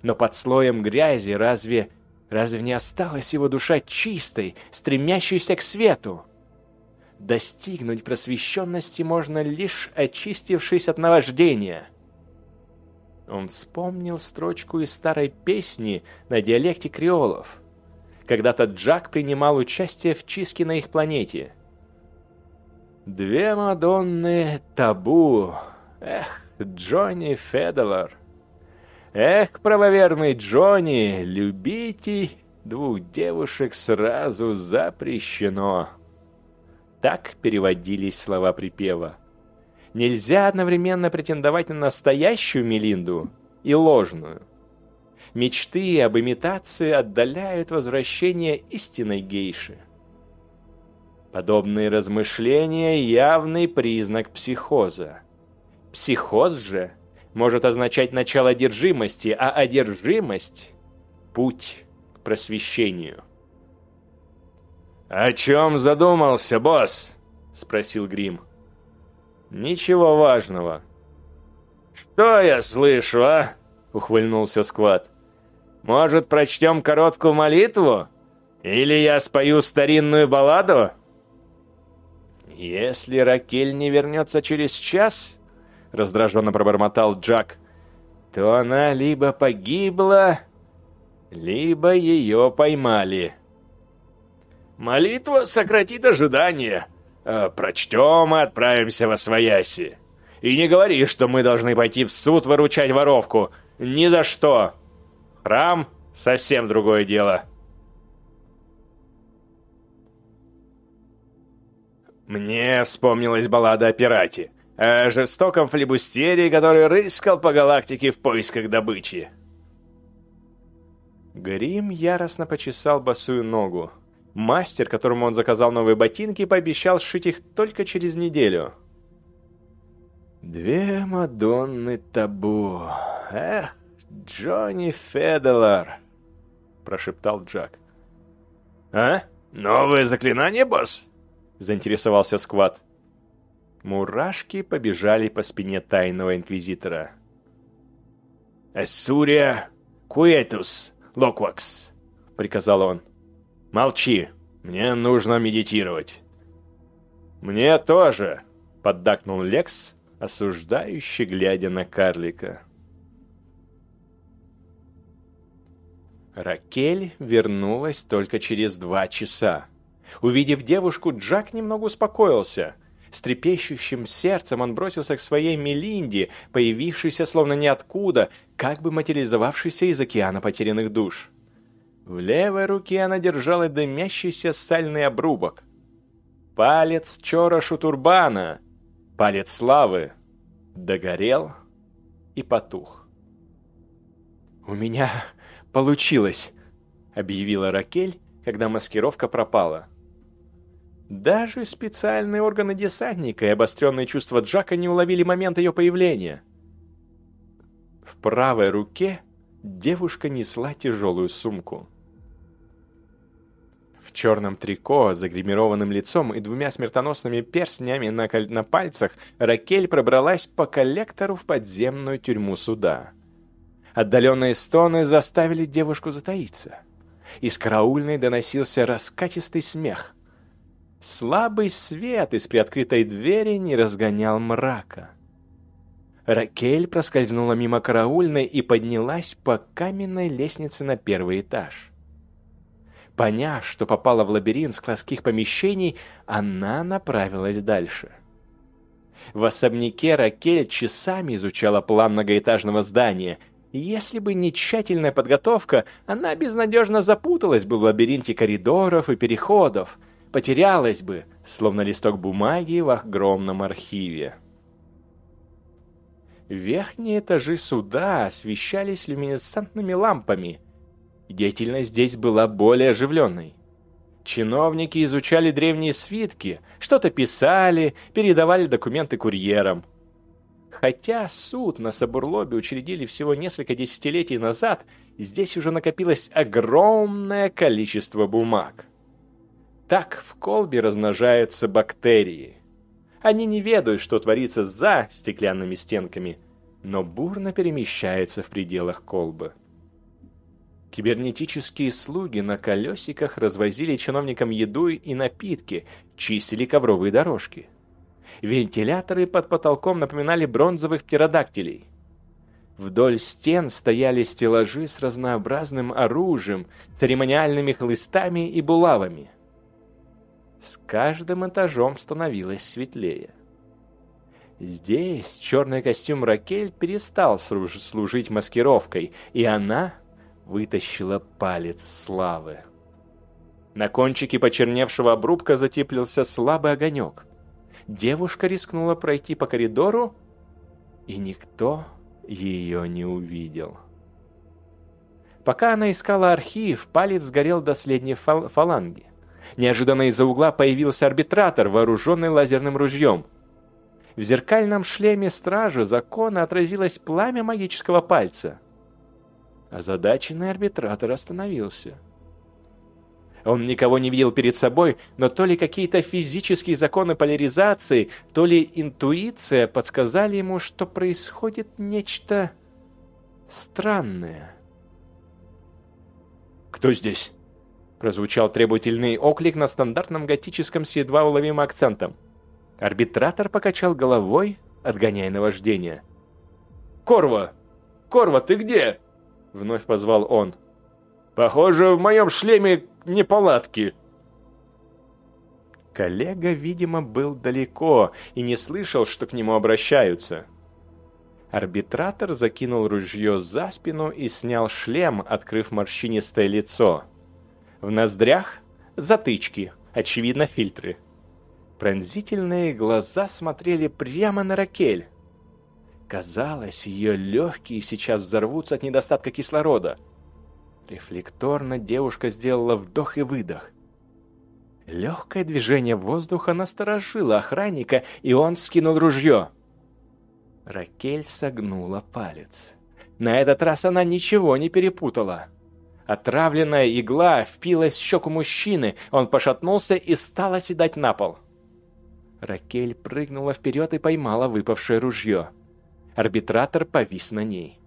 Но под слоем грязи разве... Разве не осталась его душа чистой, стремящейся к свету? Достигнуть просвещенности можно лишь очистившись от наваждения. Он вспомнил строчку из старой песни на диалекте креолов. Когда-то Джак принимал участие в чистке на их планете. Две Мадонны табу. Эх, Джонни Федалор. Эх, правоверный Джонни, любите двух девушек сразу запрещено. Так переводились слова припева. Нельзя одновременно претендовать на настоящую Мелинду и ложную. Мечты об имитации отдаляют возвращение истинной гейши. Подобные размышления – явный признак психоза. Психоз же может означать начало одержимости, а одержимость – путь к просвещению. «О чем задумался, босс?» – спросил Грим. «Ничего важного». «Что я слышу, а?» – ухвыльнулся Скват. «Может, прочтем короткую молитву? Или я спою старинную балладу?» «Если Ракель не вернется через час», — раздраженно пробормотал Джак, «то она либо погибла, либо ее поймали». «Молитва сократит ожидание. Э, прочтем и отправимся во свояси. И не говори, что мы должны пойти в суд выручать воровку. Ни за что. Храм — совсем другое дело». Мне вспомнилась баллада о пирате, о жестоком флебустере, который рыскал по галактике в поисках добычи. Грим яростно почесал босую ногу. Мастер, которому он заказал новые ботинки, пообещал сшить их только через неделю. «Две Мадонны табу. Эх, Джонни Феделар!» – прошептал Джак. «А? Новое заклинание, босс?» – заинтересовался Скват. Мурашки побежали по спине тайного инквизитора. «Эссурия куэтус локвакс», — приказал он. «Молчи, мне нужно медитировать». «Мне тоже», — поддакнул Лекс, осуждающий, глядя на карлика. Ракель вернулась только через два часа. Увидев девушку, Джак немного успокоился — с трепещущим сердцем он бросился к своей Мелинде, появившейся словно ниоткуда, как бы материализовавшейся из океана потерянных душ. В левой руке она держала дымящийся сальный обрубок. Палец Чора Шутурбана, палец славы, догорел и потух. «У меня получилось!» — объявила Ракель, когда маскировка пропала. Даже специальные органы десантника и обостренные чувства Джака не уловили момент ее появления. В правой руке девушка несла тяжелую сумку. В черном трико, загримированным лицом и двумя смертоносными перстнями на, на пальцах, Ракель пробралась по коллектору в подземную тюрьму суда. Отдаленные стоны заставили девушку затаиться. Из караульной доносился раскатистый смех. Слабый свет из приоткрытой двери не разгонял мрака. Ракель проскользнула мимо караульной и поднялась по каменной лестнице на первый этаж. Поняв, что попала в лабиринт складских помещений, она направилась дальше. В особняке Ракель часами изучала план многоэтажного здания. Если бы не тщательная подготовка, она безнадежно запуталась бы в лабиринте коридоров и переходов, потерялась бы, словно листок бумаги в огромном архиве. Верхние этажи суда освещались люминесцентными лампами. Деятельность здесь была более оживленной. Чиновники изучали древние свитки, что-то писали, передавали документы курьерам. Хотя суд на Сабурлобе учредили всего несколько десятилетий назад, здесь уже накопилось огромное количество бумаг. Так в колбе размножаются бактерии. Они не ведают, что творится за стеклянными стенками, но бурно перемещаются в пределах колбы. Кибернетические слуги на колесиках развозили чиновникам еду и напитки, чистили ковровые дорожки. Вентиляторы под потолком напоминали бронзовых птеродактилей. Вдоль стен стояли стеллажи с разнообразным оружием, церемониальными хлыстами и булавами. С каждым этажом становилось светлее. Здесь черный костюм Ракель перестал служить маскировкой, и она вытащила палец славы. На кончике почерневшего обрубка затеплился слабый огонек. Девушка рискнула пройти по коридору, и никто ее не увидел. Пока она искала архив, палец сгорел до следней фал фаланги. Неожиданно из-за угла появился арбитратор, вооруженный лазерным ружьем. В зеркальном шлеме стражи закона отразилось пламя магического пальца. Озадаченный арбитратор остановился. Он никого не видел перед собой, но то ли какие-то физические законы поляризации, то ли интуиция подсказали ему, что происходит нечто странное. «Кто здесь?» Прозвучал требовательный оклик на стандартном готическом с едва уловимым акцентом. Арбитратор покачал головой, отгоняя наваждение. «Корва! Корва, ты где?» Вновь позвал он. «Похоже, в моем шлеме неполадки». Коллега, видимо, был далеко и не слышал, что к нему обращаются. Арбитратор закинул ружье за спину и снял шлем, открыв морщинистое лицо. В ноздрях затычки, очевидно фильтры. Пронзительные глаза смотрели прямо на Ракель. Казалось, ее легкие сейчас взорвутся от недостатка кислорода. Рефлекторно девушка сделала вдох и выдох. Легкое движение воздуха насторожило охранника, и он скинул ружье. Ракель согнула палец. На этот раз она ничего не перепутала. Отравленная игла впилась в щеку мужчины, он пошатнулся и стал оседать на пол. Ракель прыгнула вперед и поймала выпавшее ружье. Арбитратор повис на ней.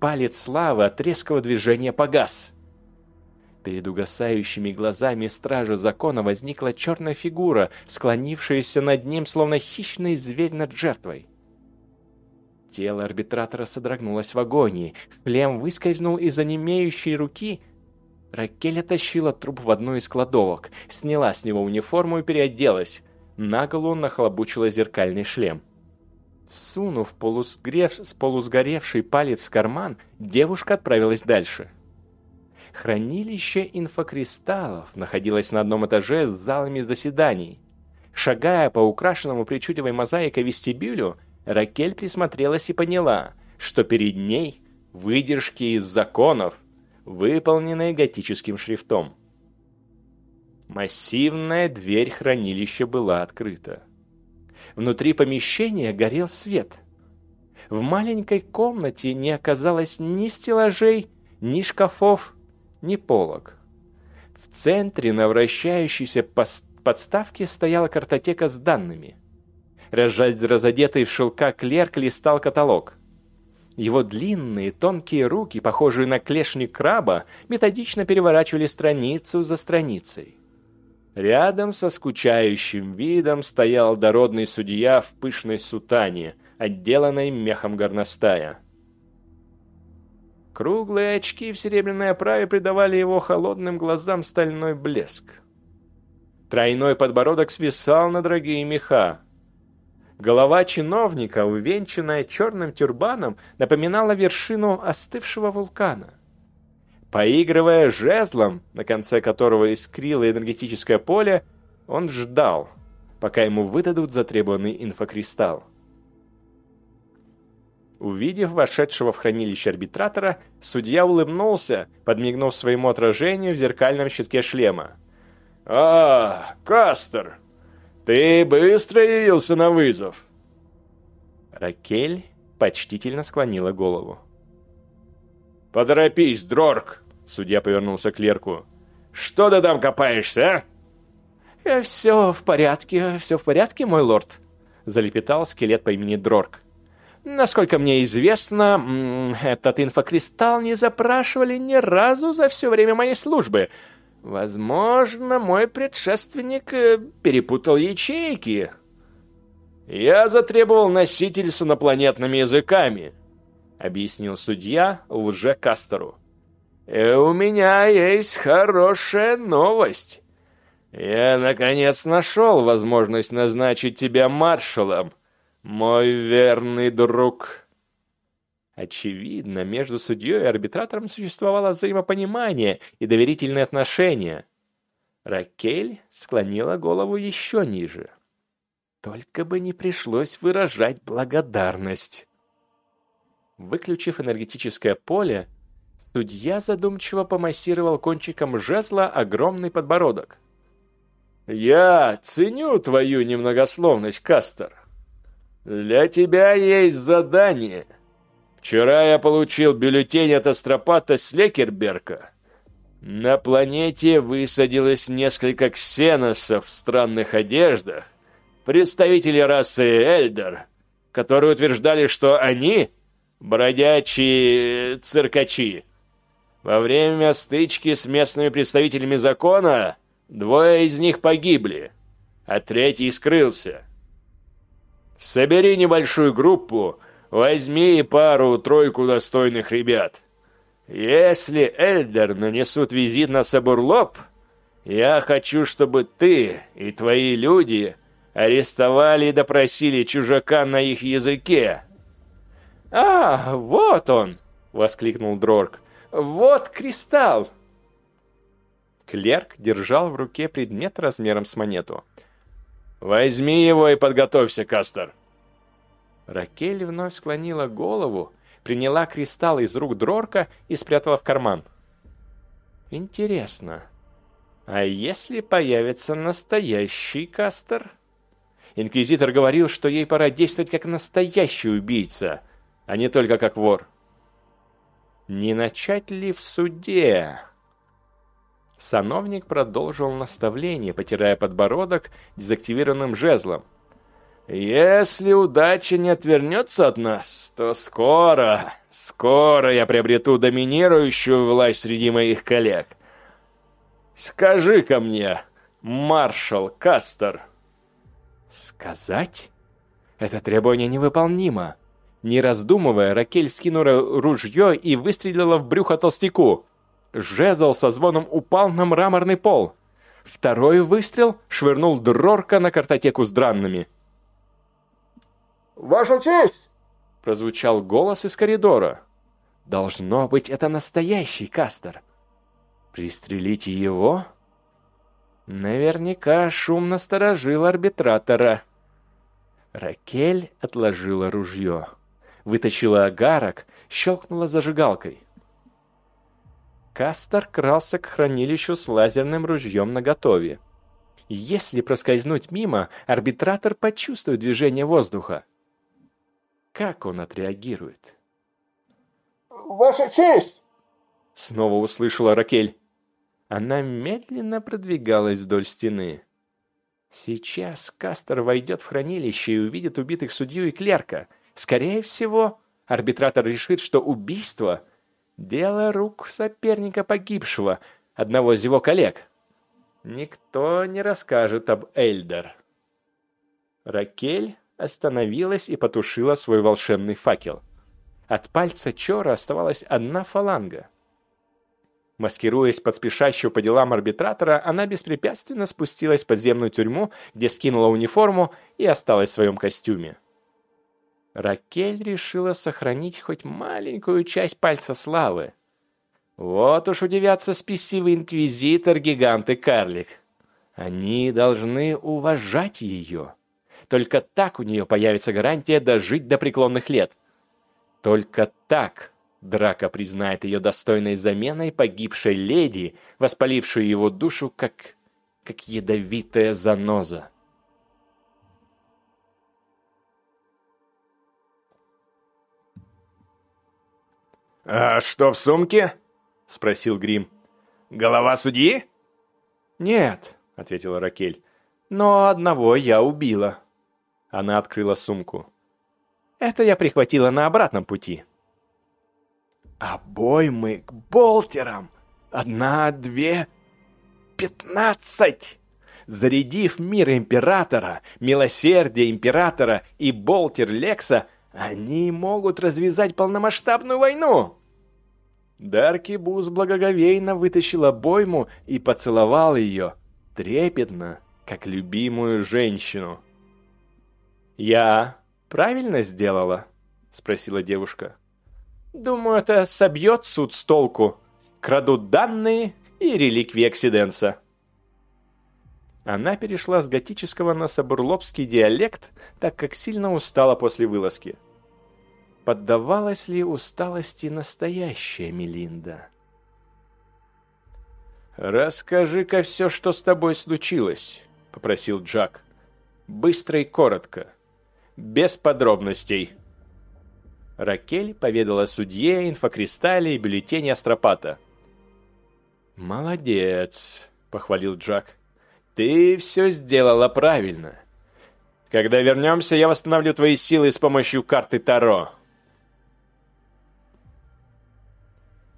Палец славы от резкого движения погас. Перед угасающими глазами стража закона возникла черная фигура, склонившаяся над ним, словно хищный зверь над жертвой. Тело арбитратора содрогнулось в агонии. Шлем выскользнул из онемеющей руки. Ракель оттащила труп в одну из кладовок, сняла с него униформу и переоделась. На голову нахлобучила зеркальный шлем. Сунув полусгрев... с полусгоревший палец в карман, девушка отправилась дальше. Хранилище инфокристаллов находилось на одном этаже с залами заседаний. Шагая по украшенному причудливой мозаикой вестибюлю, Ракель присмотрелась и поняла, что перед ней выдержки из законов, выполненные готическим шрифтом. Массивная дверь хранилища была открыта. Внутри помещения горел свет. В маленькой комнате не оказалось ни стеллажей, ни шкафов, ни полок. В центре на вращающейся подставке стояла картотека с данными – разодетый в шелка клерк листал каталог. Его длинные тонкие руки, похожие на клешни краба, методично переворачивали страницу за страницей. Рядом со скучающим видом стоял дородный судья в пышной сутане, отделанной мехом горностая. Круглые очки в серебряной оправе придавали его холодным глазам стальной блеск. Тройной подбородок свисал на дорогие меха, Голова чиновника, увенчанная черным тюрбаном, напоминала вершину остывшего вулкана. Поигрывая жезлом, на конце которого искрило энергетическое поле, он ждал, пока ему выдадут затребованный инфокристалл. Увидев вошедшего в хранилище арбитратора, судья улыбнулся, подмигнув своему отражению в зеркальном щитке шлема. «А, Кастер!» «Ты быстро явился на вызов!» Ракель почтительно склонила голову. «Поторопись, Дрорк!» Судья повернулся к клерку. «Что ты там копаешься, а?» «Э, «Все в порядке, все в порядке, мой лорд», — залепетал скелет по имени Дрорк. «Насколько мне известно, этот инфокристалл не запрашивали ни разу за все время моей службы. Возможно, мой предшественник э, перепутал ячейки. Я затребовал носитель с инопланетными языками, объяснил судья лже Кастеру. И у меня есть хорошая новость. Я, наконец, нашел возможность назначить тебя маршалом, мой верный друг. Очевидно, между судьей и арбитратором существовало взаимопонимание и доверительные отношения. Ракель склонила голову еще ниже. Только бы не пришлось выражать благодарность. Выключив энергетическое поле, судья задумчиво помассировал кончиком жезла огромный подбородок. «Я ценю твою немногословность, Кастер. Для тебя есть задание». Вчера я получил бюллетень от астропата Слекерберка. На планете высадилось несколько ксеносов в странных одеждах, представители расы Эльдер, которые утверждали, что они — бродячие циркачи. Во время стычки с местными представителями закона двое из них погибли, а третий скрылся. Собери небольшую группу Возьми пару-тройку достойных ребят. Если Эльдер нанесут визит на Сабурлоп, я хочу, чтобы ты и твои люди арестовали и допросили чужака на их языке. «А, вот он!» — воскликнул Дрорк. «Вот кристалл!» Клерк держал в руке предмет размером с монету. «Возьми его и подготовься, Кастер!» Ракель вновь склонила голову, приняла кристалл из рук Дрорка и спрятала в карман. Интересно, А если появится настоящий Кастер? Инквизитор говорил, что ей пора действовать как настоящий убийца, а не только как вор. Не начать ли в суде? Сановник продолжил наставление, потирая подбородок дезактивированным жезлом. «Если удача не отвернется от нас, то скоро, скоро я приобрету доминирующую власть среди моих коллег. Скажи-ка мне, маршал Кастер!» «Сказать? Это требование невыполнимо!» Не раздумывая, Ракель скинула ружье и выстрелила в брюхо толстяку. Жезл со звоном упал на мраморный пол. Второй выстрел швырнул Дрорка на картотеку с дранными. «Ваша честь!» — прозвучал голос из коридора. «Должно быть, это настоящий Кастер. Пристрелите его?» Наверняка шум насторожил арбитратора. Ракель отложила ружье, вытащила агарок, щелкнула зажигалкой. Кастер крался к хранилищу с лазерным ружьем наготове. Если проскользнуть мимо, арбитратор почувствует движение воздуха. Как он отреагирует? «Ваша честь!» Снова услышала Ракель. Она медленно продвигалась вдоль стены. Сейчас Кастер войдет в хранилище и увидит убитых судью и клерка. Скорее всего, арбитратор решит, что убийство Дело рук соперника погибшего, одного из его коллег. Никто не расскажет об Эльдер. Ракель остановилась и потушила свой волшебный факел. От пальца Чора оставалась одна фаланга. Маскируясь под спешащего по делам арбитратора, она беспрепятственно спустилась в подземную тюрьму, где скинула униформу и осталась в своем костюме. Ракель решила сохранить хоть маленькую часть пальца славы. Вот уж удивятся спесивый инквизитор, гигант и карлик. Они должны уважать ее. Только так у нее появится гарантия дожить до преклонных лет. Только так Драка признает ее достойной заменой погибшей леди, воспалившей его душу, как, как ядовитая заноза. «А что в сумке?» — спросил Грим. «Голова судьи?» «Нет», — ответила Ракель. «Но одного я убила». Она открыла сумку. «Это я прихватила на обратном пути». «Обоймы к болтерам! Одна, две, пятнадцать!» Зарядив мир Императора, милосердие Императора и болтер Лекса, они могут развязать полномасштабную войну. Дарки Бус благоговейно вытащил обойму и поцеловал ее, трепетно, как любимую женщину. «Я правильно сделала?» — спросила девушка. «Думаю, это собьет суд с толку. Крадут данные и реликвии Оксиденса». Она перешла с готического на сабурлопский диалект, так как сильно устала после вылазки. Поддавалась ли усталости настоящая Мелинда? «Расскажи-ка все, что с тобой случилось», — попросил Джак. «Быстро и коротко. Без подробностей». Ракель поведала судье инфокристалле и бюллетене Астропата. «Молодец», — похвалил Джак. «Ты все сделала правильно. Когда вернемся, я восстановлю твои силы с помощью карты Таро».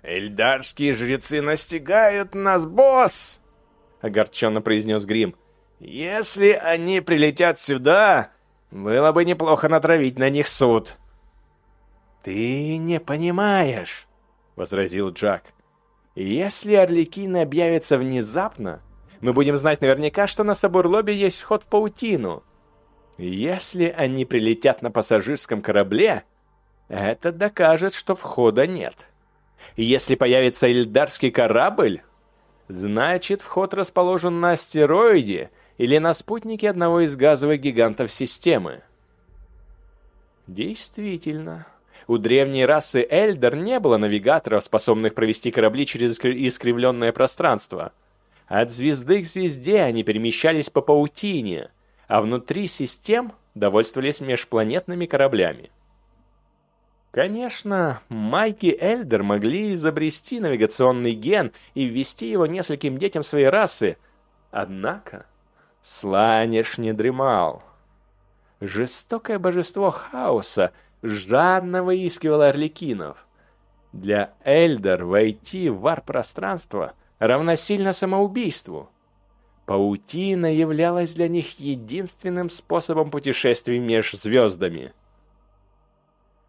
«Эльдарские жрецы настигают нас, босс!» — огорченно произнес Грим. «Если они прилетят сюда, было бы неплохо натравить на них суд». «Ты не понимаешь», — возразил Джак. «Если Орликины объявятся внезапно, мы будем знать наверняка, что на Сабурлобе есть вход в паутину. Если они прилетят на пассажирском корабле, это докажет, что входа нет». Если появится эльдарский корабль, значит вход расположен на астероиде или на спутнике одного из газовых гигантов системы. Действительно, у древней расы Эльдер не было навигаторов, способных провести корабли через искривленное пространство. От звезды к звезде они перемещались по паутине, а внутри систем довольствовались межпланетными кораблями. Конечно, Майки Эльдер могли изобрести навигационный ген и ввести его нескольким детям своей расы, однако Сланеш не дремал. Жестокое божество хаоса жадно выискивало орликинов. Для Эльдер войти в вар-пространство равносильно самоубийству. Паутина являлась для них единственным способом путешествий меж звездами.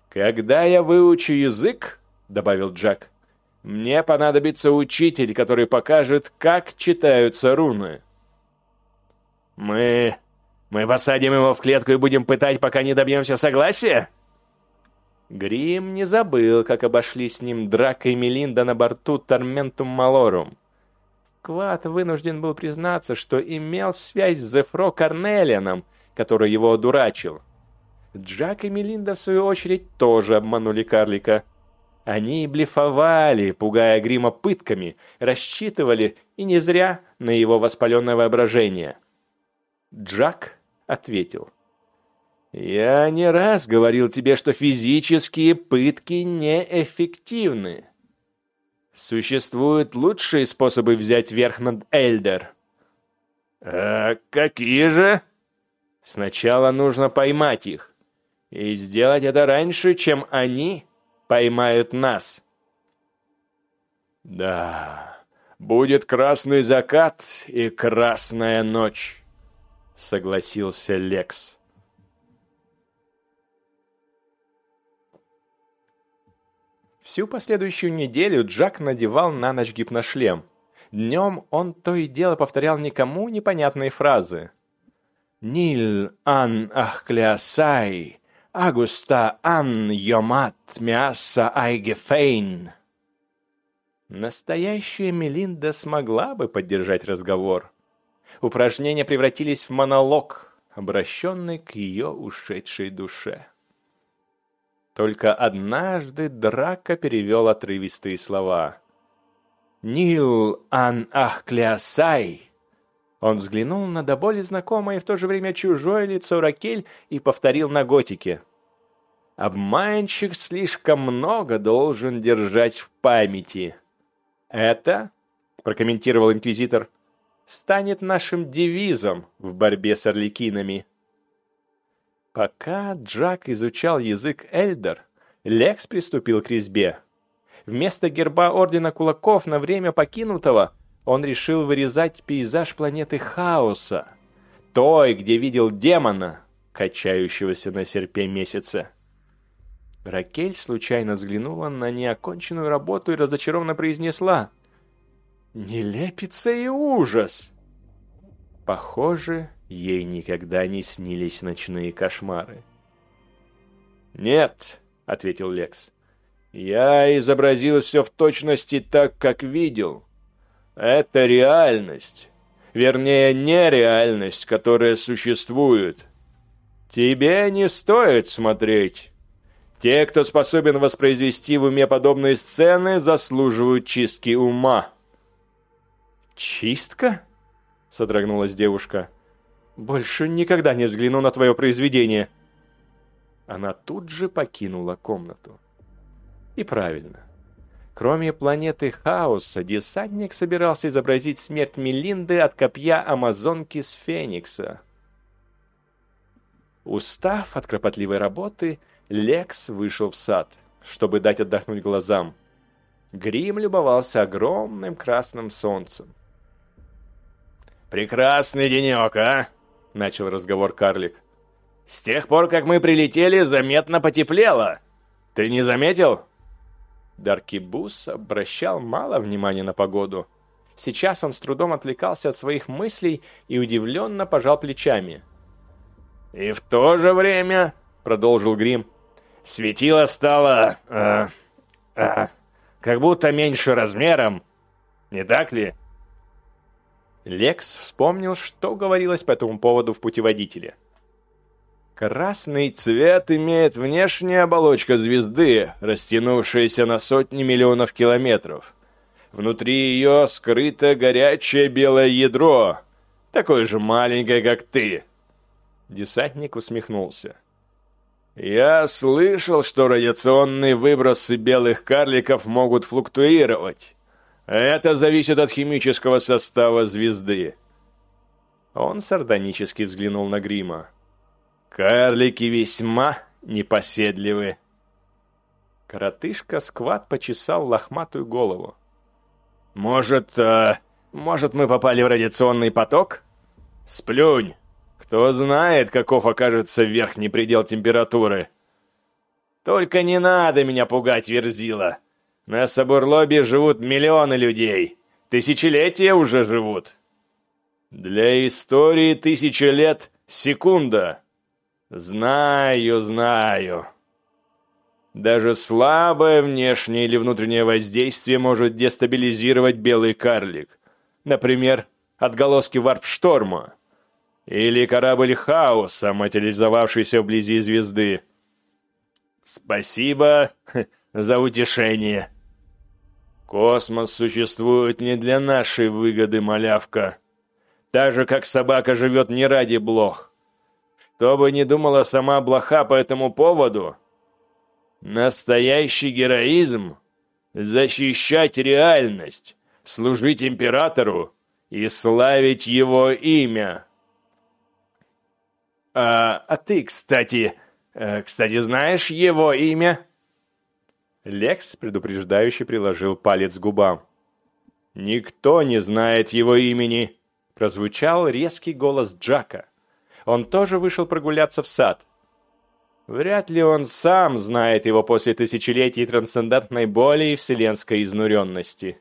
«Когда я выучу язык», — добавил Джек, — «мне понадобится учитель, который покажет, как читаются руны». «Мы... мы посадим его в клетку и будем пытать, пока не добьемся согласия?» Грим не забыл, как обошли с ним Драка и Мелинда на борту Торментум Малорум. Кват вынужден был признаться, что имел связь с Зефро Корнелианом, который его одурачил. Джак и Мелинда, в свою очередь, тоже обманули карлика. Они блефовали, пугая Грима пытками, рассчитывали, и не зря, на его воспаленное воображение. Джак ответил. «Я не раз говорил тебе, что физические пытки неэффективны. Существуют лучшие способы взять верх над Эльдер». «А какие же?» «Сначала нужно поймать их. И сделать это раньше, чем они поймают нас». «Да, будет красный закат и красная ночь» согласился Лекс. Всю последующую неделю Джак надевал на ночь гипношлем. Днем он то и дело повторял никому непонятные фразы. «Нил ан ахклясай, агуста ан йомат мяса айгефейн». Настоящая Мелинда смогла бы поддержать разговор упражнения превратились в монолог, обращенный к ее ушедшей душе. Только однажды Драка перевел отрывистые слова. «Нил ан ахклясай!» Он взглянул на до боли знакомое и в то же время чужое лицо Ракель и повторил на готике. «Обманщик слишком много должен держать в памяти». «Это?» — прокомментировал инквизитор — станет нашим девизом в борьбе с орликинами. Пока Джак изучал язык Эльдер, Лекс приступил к резьбе. Вместо герба Ордена Кулаков на время покинутого он решил вырезать пейзаж планеты Хаоса, той, где видел демона, качающегося на серпе месяца. Ракель случайно взглянула на неоконченную работу и разочарованно произнесла — Нелепица и ужас! Похоже, ей никогда не снились ночные кошмары. «Нет», — ответил Лекс, — «я изобразил все в точности так, как видел. Это реальность, вернее, нереальность, которая существует. Тебе не стоит смотреть». Те, кто способен воспроизвести в уме подобные сцены, заслуживают чистки ума. «Чистка?» — содрогнулась девушка. «Больше никогда не взгляну на твое произведение». Она тут же покинула комнату. И правильно. Кроме планеты хаоса, десантник собирался изобразить смерть Мелинды от копья амазонки с Феникса. Устав от кропотливой работы, Лекс вышел в сад, чтобы дать отдохнуть глазам. Грим любовался огромным красным солнцем. «Прекрасный денек, а?» — начал разговор карлик. «С тех пор, как мы прилетели, заметно потеплело. Ты не заметил?» Даркибус обращал мало внимания на погоду. Сейчас он с трудом отвлекался от своих мыслей и удивленно пожал плечами. «И в то же время», — продолжил Грим, — «светило стало... Э, э, как будто меньше размером. Не так ли?» Лекс вспомнил, что говорилось по этому поводу в путеводителе. Красный цвет имеет внешняя оболочка звезды, растянувшаяся на сотни миллионов километров. Внутри ее скрыто горячее белое ядро, такое же маленькое, как ты. Десантник усмехнулся. Я слышал, что радиационные выбросы белых карликов могут флуктуировать. Это зависит от химического состава звезды. Он сардонически взглянул на Грима. Карлики весьма непоседливы. Коротышка Скват почесал лохматую голову. «Может, э, может, мы попали в радиационный поток? Сплюнь! Кто знает, каков окажется верхний предел температуры. Только не надо меня пугать, Верзила. На Сабурлобе живут миллионы людей. Тысячелетия уже живут. Для истории тысячи лет — секунда. Знаю, знаю. Даже слабое внешнее или внутреннее воздействие может дестабилизировать белый карлик. Например, отголоски варп-шторма. Или корабль хаоса, материализовавшийся вблизи звезды. Спасибо [laughs] за утешение. Космос существует не для нашей выгоды, малявка. Так же, как собака живет не ради блох. Что бы ни думала сама блоха по этому поводу, настоящий героизм — защищать реальность, служить императору и славить его имя. А, а ты, кстати, э, кстати, знаешь его имя? Лекс предупреждающе приложил палец к губам. «Никто не знает его имени!» Прозвучал резкий голос Джака. Он тоже вышел прогуляться в сад. Вряд ли он сам знает его после тысячелетий трансцендентной боли и вселенской изнуренности.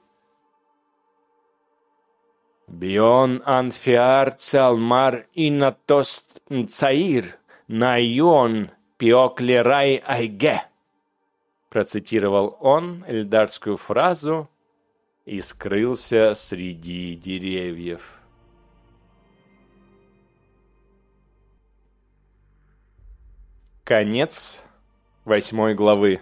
«Бион анфиар цалмар инатост цаир найон пиоклерай айге», процитировал он эльдарскую фразу и скрылся среди деревьев. Конец восьмой главы.